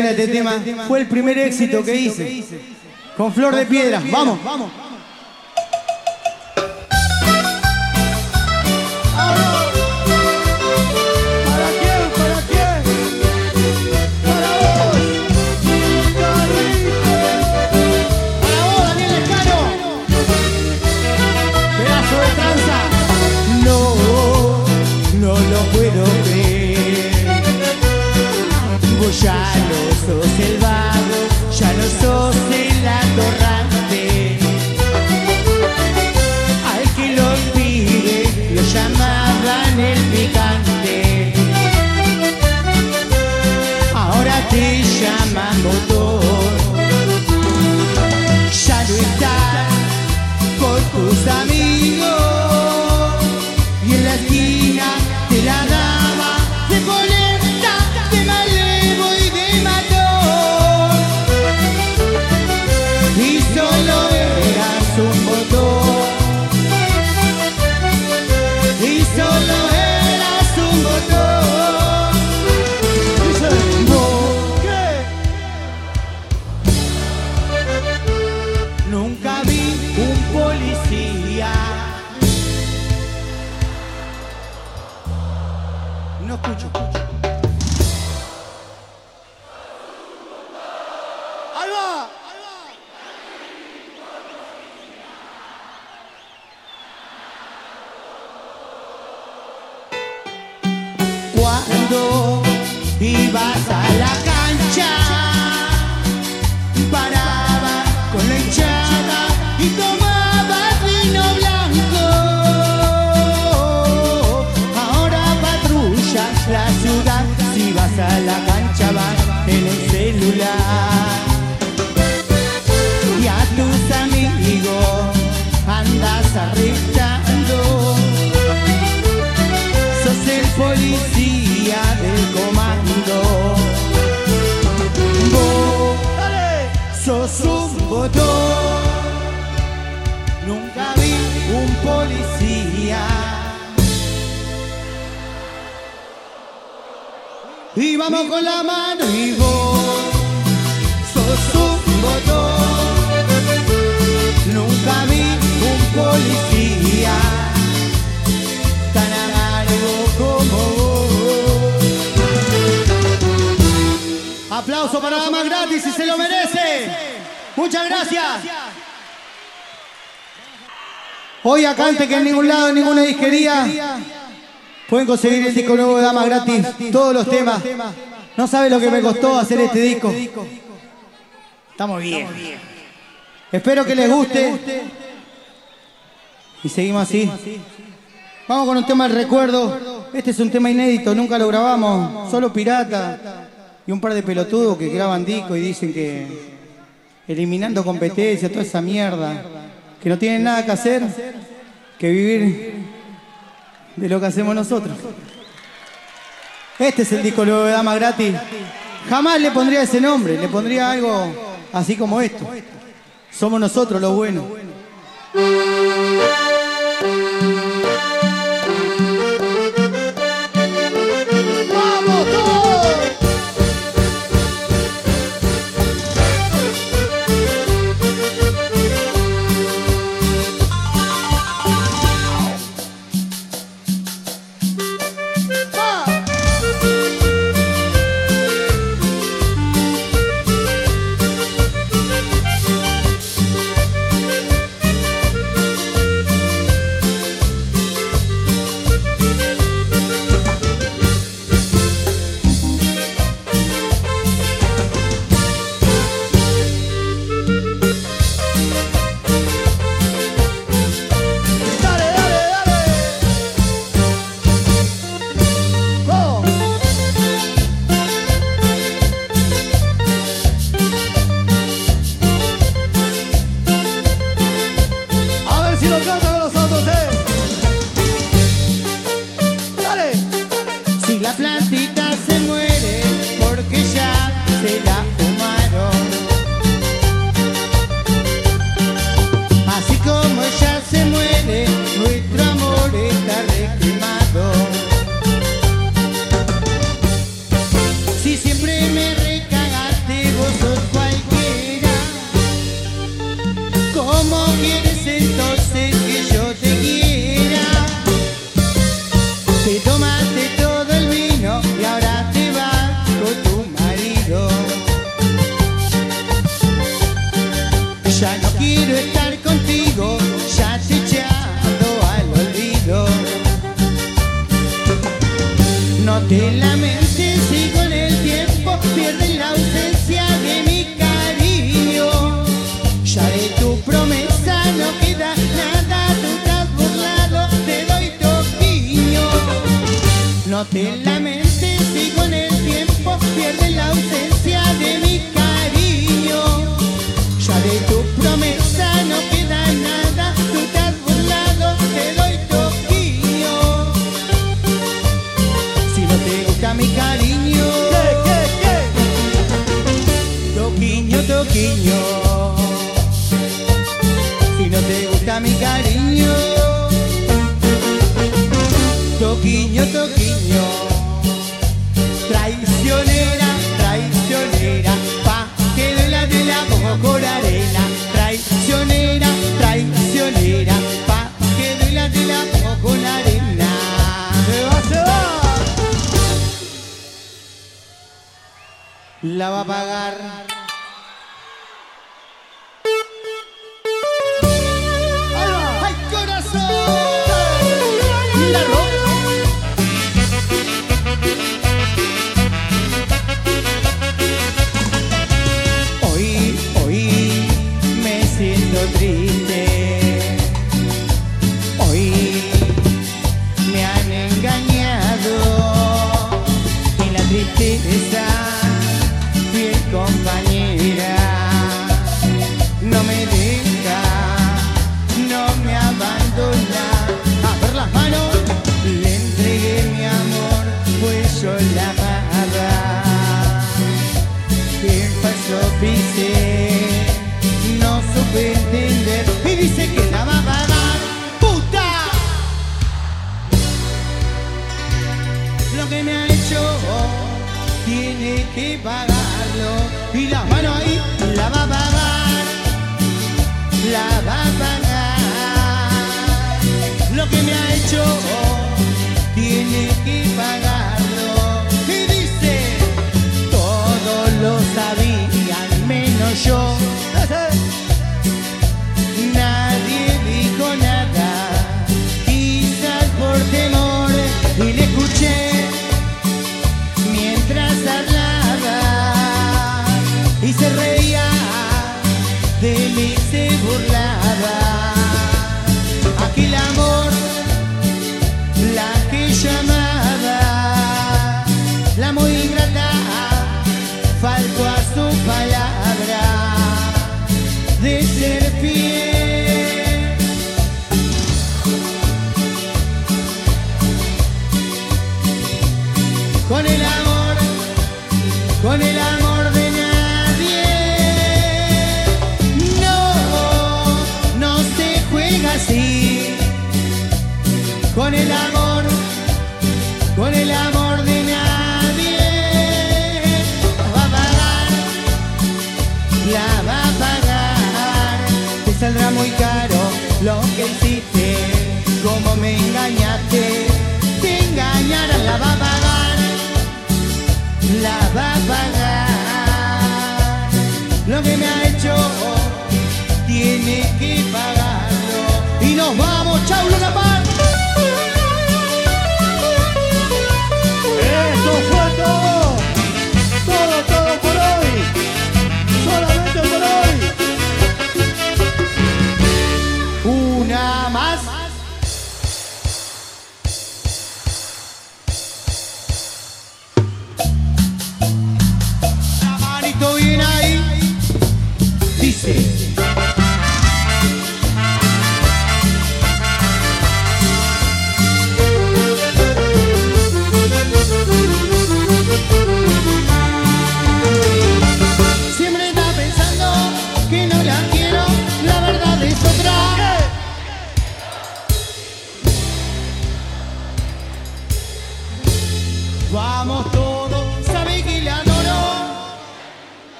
Este este fue el primer éxito que hice. Con Flor de Piedra. Vamos, vamos. Esta ningún ninguna disquería. Pueden conseguir el disco nuevo de Dama gratis, todos los temas. No sabe lo que me costó hacer este, este disco. Estamos bien. Espero que les guste. Y seguimos así. Vamos con un tema del recuerdo. Este es un tema inédito, nunca lo grabamos. Solo pirata. Y un par de pelotudos que graban disco y dicen que eliminando competencia, toda esa mierda. Que no tienen nada que hacer que vivir de lo que hacemos nosotros. Este es el disco Nueve Dama gratis. Jamás le pondría ese nombre, le pondría algo así como esto. Somos nosotros los buenos. papel. No la va a pagar.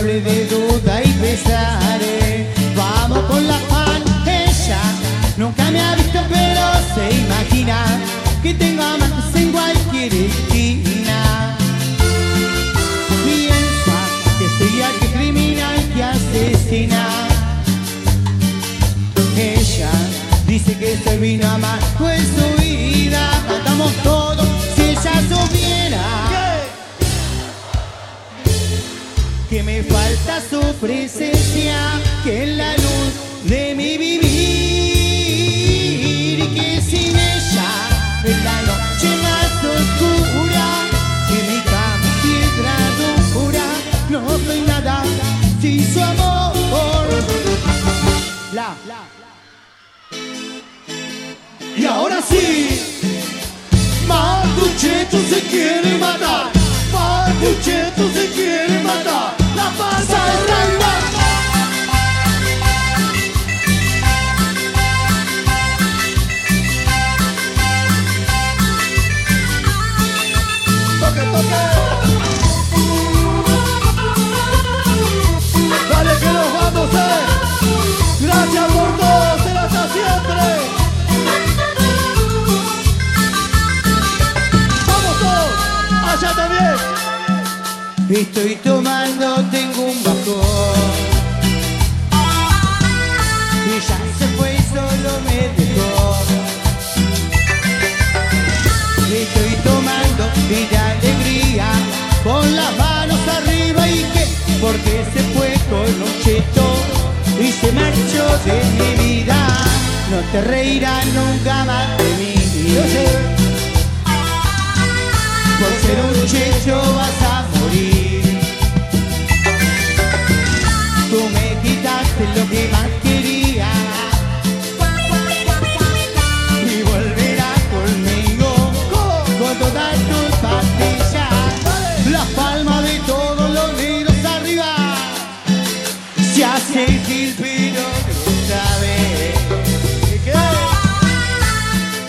Culpable de duda y pesares. Vamos con la fan, ella nunca me ha visto, pero se imagina que tengo amantes en cualquier esquina. Piensa que soy aquel criminal que asesina. Ella dice que se vino a amar, pues su vida cantamos todos que me falta su presencia, que es la luz de mi vivir y que sin ella es la noche más oscura, que mi cama piedra dura, no soy nada sin su amor. La, y ahora sí, Macucheto se quiere matar, Macucheto Estoy tomando, tengo un bajón. Ella se fue y solo me dejó. Estoy tomando y de alegría, con las manos arriba y que, porque se fue con un cheto y se marchó de mi vida. No te reirás nunca más de mí. Por ser un checho vas a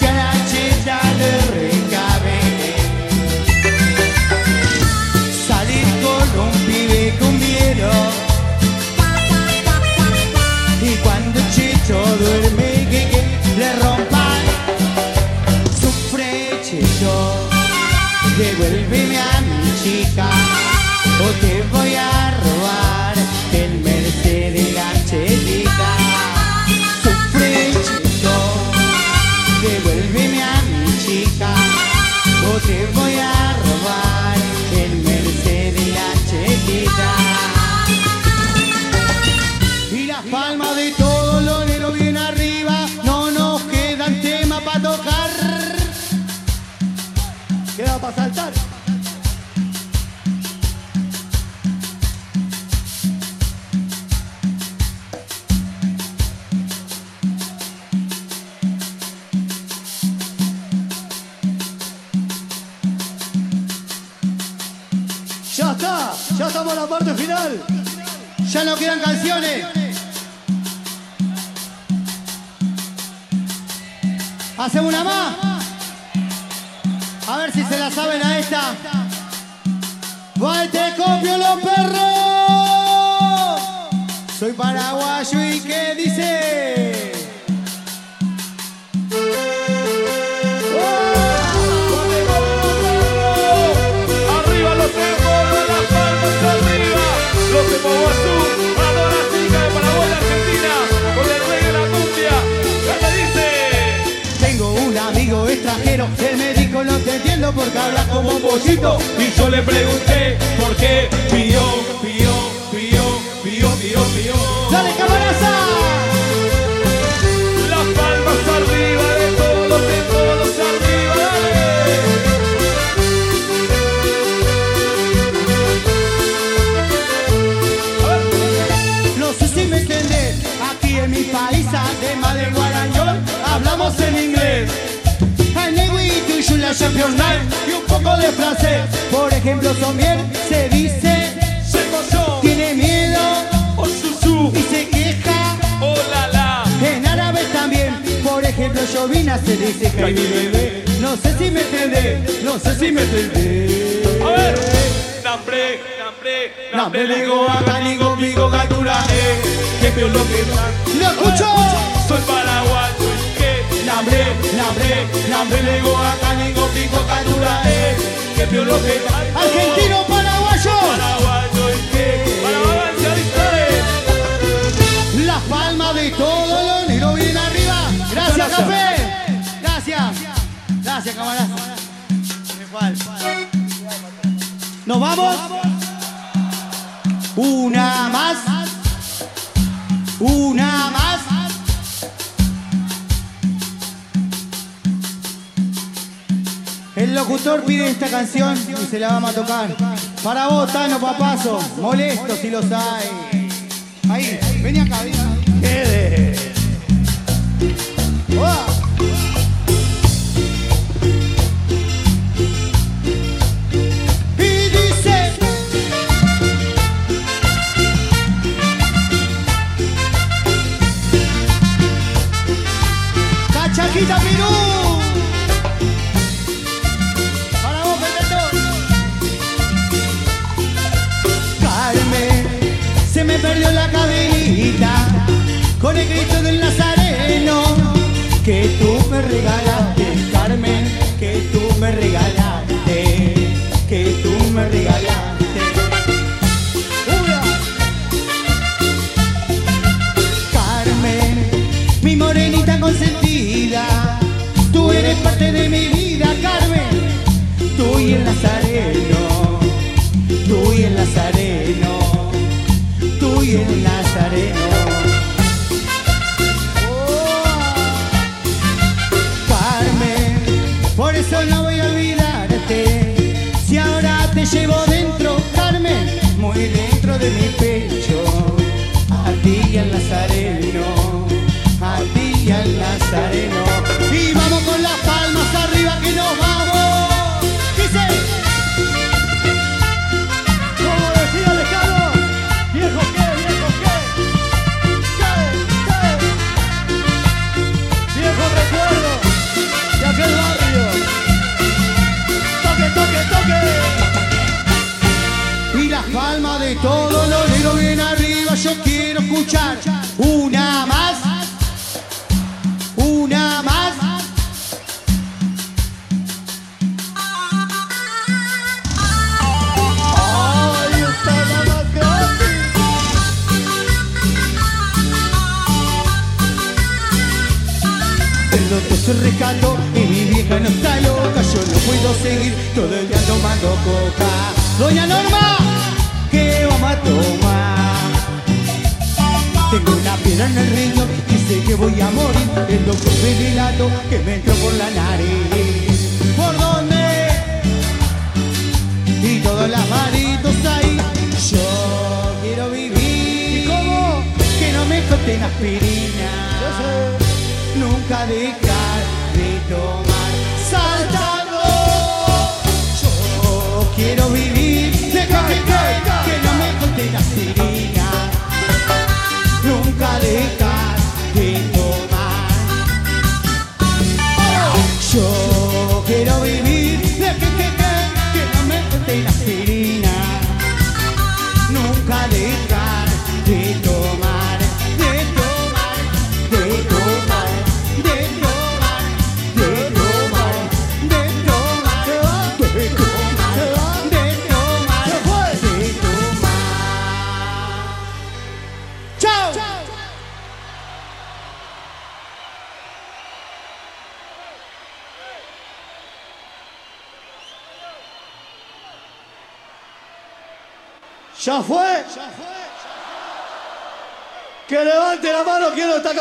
a la cheta le recabe salir con un pibe cumbiero y cuando Checho duerme que, que le rompan sufre Checho devuélveme a mi chica o te voy a robar voy a robar ejemplo, llovina se dice que mi bebé. No sé si me entendés, no sé si me entendés. A ver, nambre, nambre, Nambre, digo, acá, digo, pico, captura, eh. Que lo que ¡Lo escucho! Soy paraguayo y que Nambre, nambre, Nambre, le digo acá, digo, pico, captura, eh. Que pio lo que Argentino, paraguayo. Paraguayo y que para avanzar Las palmas de todos los negros bien arriba. Gracias, café. Gracias. Gracias, camarada. ¿Nos vamos? Una más. Una más. El locutor pide esta canción y se la vamos a tocar. Para vos, Tano Papazo. Molesto si los hay. Ahí, vení acá, vení acá. Del nazareno Que tú me regalaste Carmen Que tú me regalaste Que tú me regalaste. Carmen, mi morenita consentida, tú eres parte de mi vida, Carmen. Tú y el Nazareno, de mi pecho. A ti y al Nazareno, a ti al Nazareno. Todo lo negro bien arriba, yo quiero escuchar. Un voy a morir. El doctor me dilató que me entró por la nariz. ¿Por dónde? Y todos las manitos ahí. Yo quiero vivir. ¿Y cómo? Que no me corten aspirina. Nunca dejar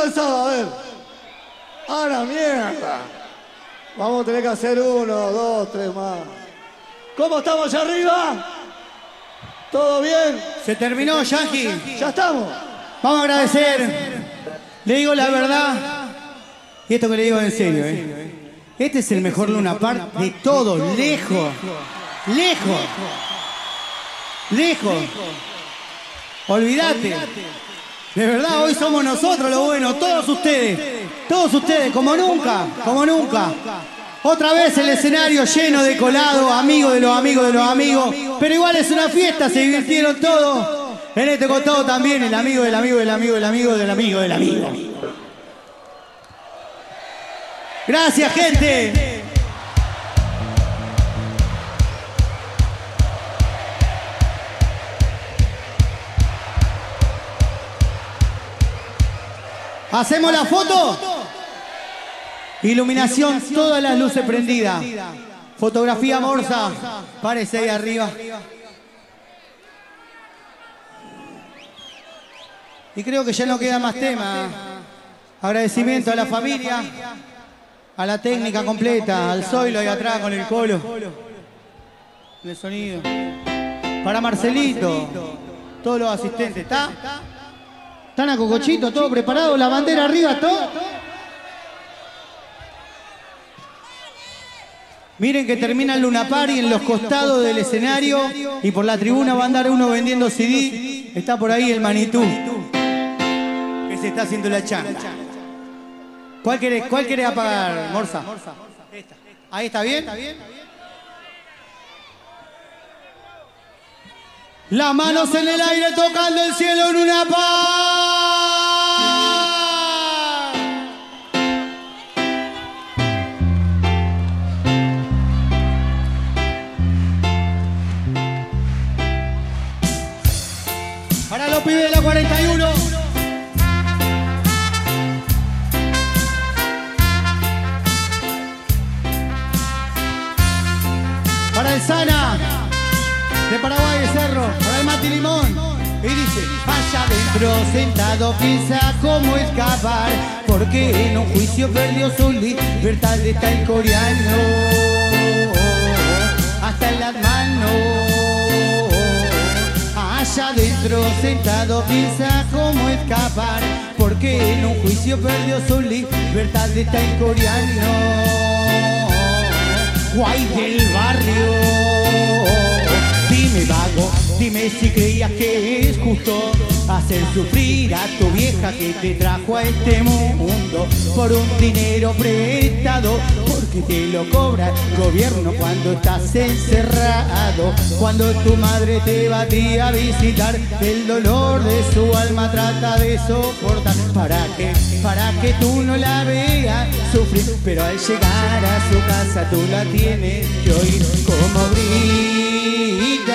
cansado, a ver. ¡A la mierda! Vamos a tener que hacer uno, dos, tres más. ¿Cómo estamos allá arriba? ¿Todo bien? Se terminó, Yankee. ¿Ya estamos? Vamos a agradecer. Le digo la verdad. Y esto que le digo en serio, ¿eh? Este es el mejor Luna Park de todos, lejos. Lejos. Lejos. Olvídate. De verdad, hoy somos nosotros lo bueno, todos ustedes. Todos ustedes, como nunca, como nunca. Otra vez el escenario lleno de colado, amigos de los amigos de los amigos. Pero igual es una fiesta, se divirtieron todos. En este costado también el amigo del amigo del amigo del amigo del amigo del amigo. Gracias, gente. ¿Hacemos la foto? Iluminación, todas las luces prendidas. Fotografía morsa. Párese ahí arriba. Y creo que ya no queda más tema. Agradecimiento a la familia, a la técnica completa, al Zoilo ahí atrás con el colo. El sonido. Para Marcelito, todos los asistentes. ¿Está? ¿Están a Cocochito? ¿Todo preparado? ¿La bandera arriba? ¿Todo? Miren que termina el Luna Party en los costados del escenario y por la tribuna va a andar uno vendiendo CD. Está por ahí el Manitú, que se está haciendo la changa. ¿Cuál querés, cuál querés apagar, Morsa? Ahí está bien. Las manos en el aire tocando el cielo en una paz. Para los pibes de la 41. Para el Sana, de Paraguay Cerro, para el Mati Limón. Y dice, allá adentro sentado piensa cómo escapar, porque en un juicio perdió su libertad está el coreano, hasta en las manos. Allá adentro sentado piensa cómo escapar, porque en un juicio perdió su libertad está el coreano, guay del barrio. Dime si creías que es justo hacer sufrir a tu vieja que te trajo a este mundo por un dinero prestado, porque porque te lo cobra el gobierno cuando estás encerrado. Cuando tu madre te va a ti a visitar, el dolor de su alma trata de soportar. ¿Para que Para que tú no la veas sufrir, pero al llegar a su casa tú la tienes que oír como grita.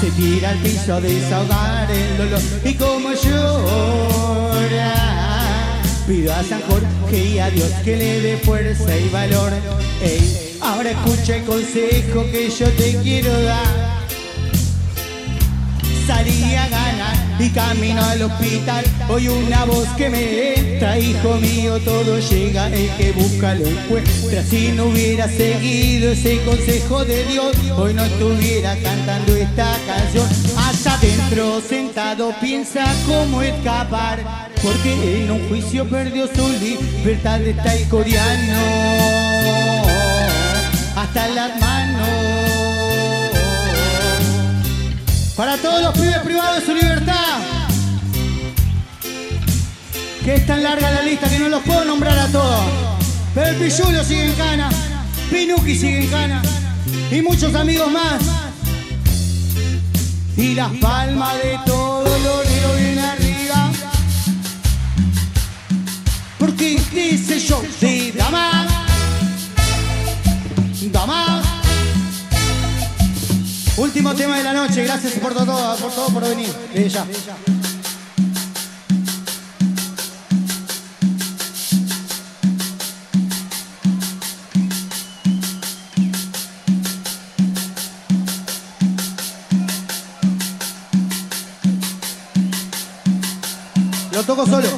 Se tira al piso a desahogar el dolor y como llora. Pido a San Jorge y a Dios que le dé fuerza y valor. Ey, ahora escucha el consejo que yo te quiero dar. Salí a ganar y camino al hospital. Hoy una voz que me entra, hijo mío, todo llega, el que busca lo encuentra. Si no hubiera seguido ese consejo de Dios, hoy no estuviera cantando esta canción. Hasta adentro sentado piensa cómo escapar, porque en un juicio perdió su libertad está el coreano. Hasta las manos. Para todos los pibes privados de su libertad. Que es tan larga la lista que no los puedo nombrar a todos. Pero el Pillulo sigue en cana, Pinuki sigue en cana y muchos amigos más. Y las palmas de todos los ríos bien arriba. Porque dice yo de dama, dama. Último tema de la noche, gracias por todo, por todo por venir. Ya. Lo toco solo.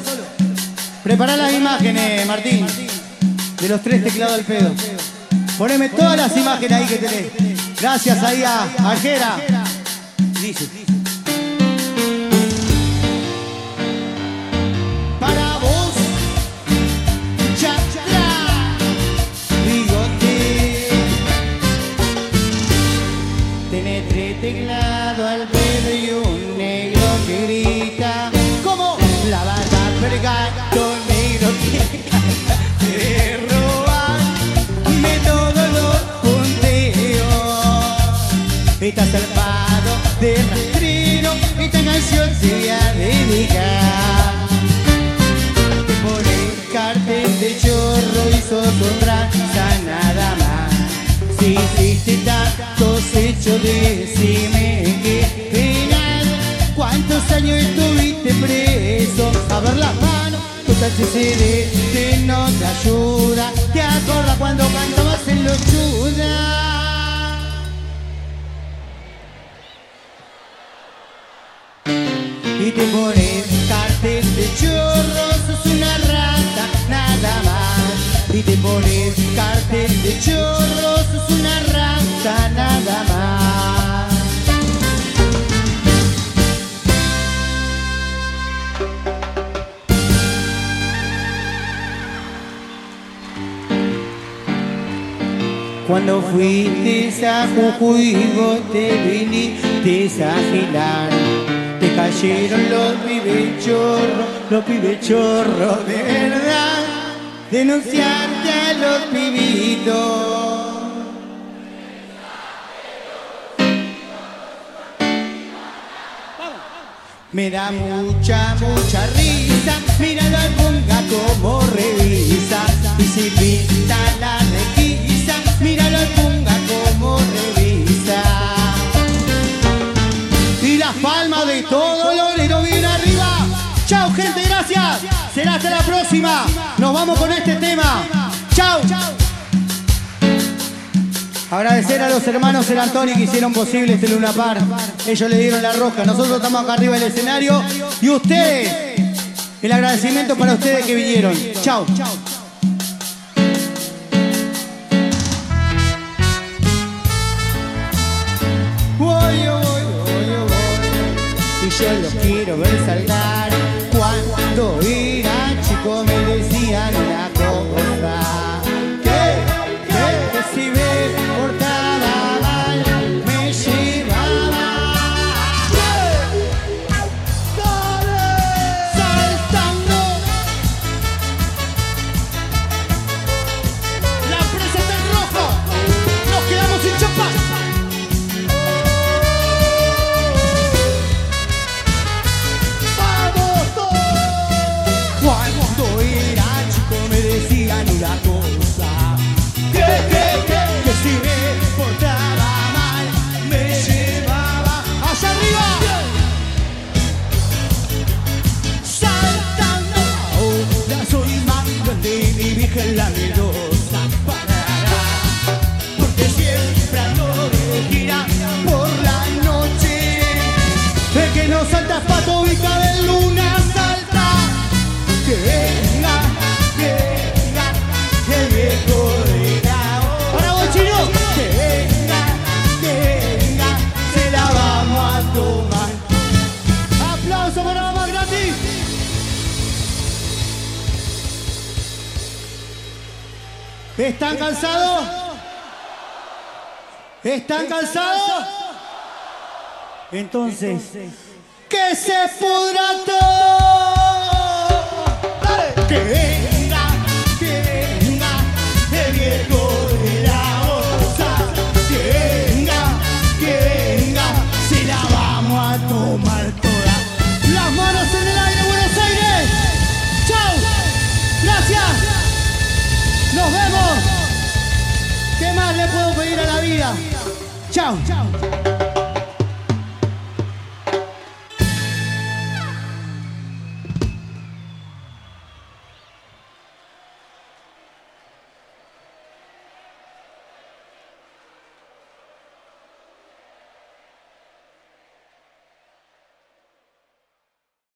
Prepara las imágenes, Martín. De los tres teclados al pedo. Poneme todas las imágenes ahí que tenés. Gracias ahí a Arjera. Dice. Salvado de rastrero, esta canción se voy a dedicar. Te pones cartel de chorro y un raza nada más. Si hiciste tantos hechos, decime qué penal. ¿Cuántos años estuviste preso? A ver las manos, tu antecedente no te ayuda. ¿Te acuerdas cuando cantabas en los chudas? Te pones cartel de chorro, sos una rata, nada más. Y te pones cartel de chorro, sos una rata, nada más. Cuando fuiste a Jujuy vos te viniste a girar Cayeron los pibes chorros, los pibes chorros de verdad Denunciarte a los pibitos. Me da mucha, mucha risa Míralo al punga como revisa Y si pinta la requisa Míralo al punga como revisa Palmas de todo Lorero bien arriba Chao gente, gracias Será hasta la próxima Nos vamos con este tema Chao Agradecer a los hermanos El Antoni que hicieron posible este Luna Par. Ellos le dieron la roja. Nosotros estamos acá arriba del escenario. Y ustedes, el agradecimiento para ustedes que vinieron. Chao. Yo los quiero ver saltar. Cuando era chico me decían una cosa. ¿Están cansados? ¿Están cansados? Entonces, que se pudra todo. ¡Dale! Tchau.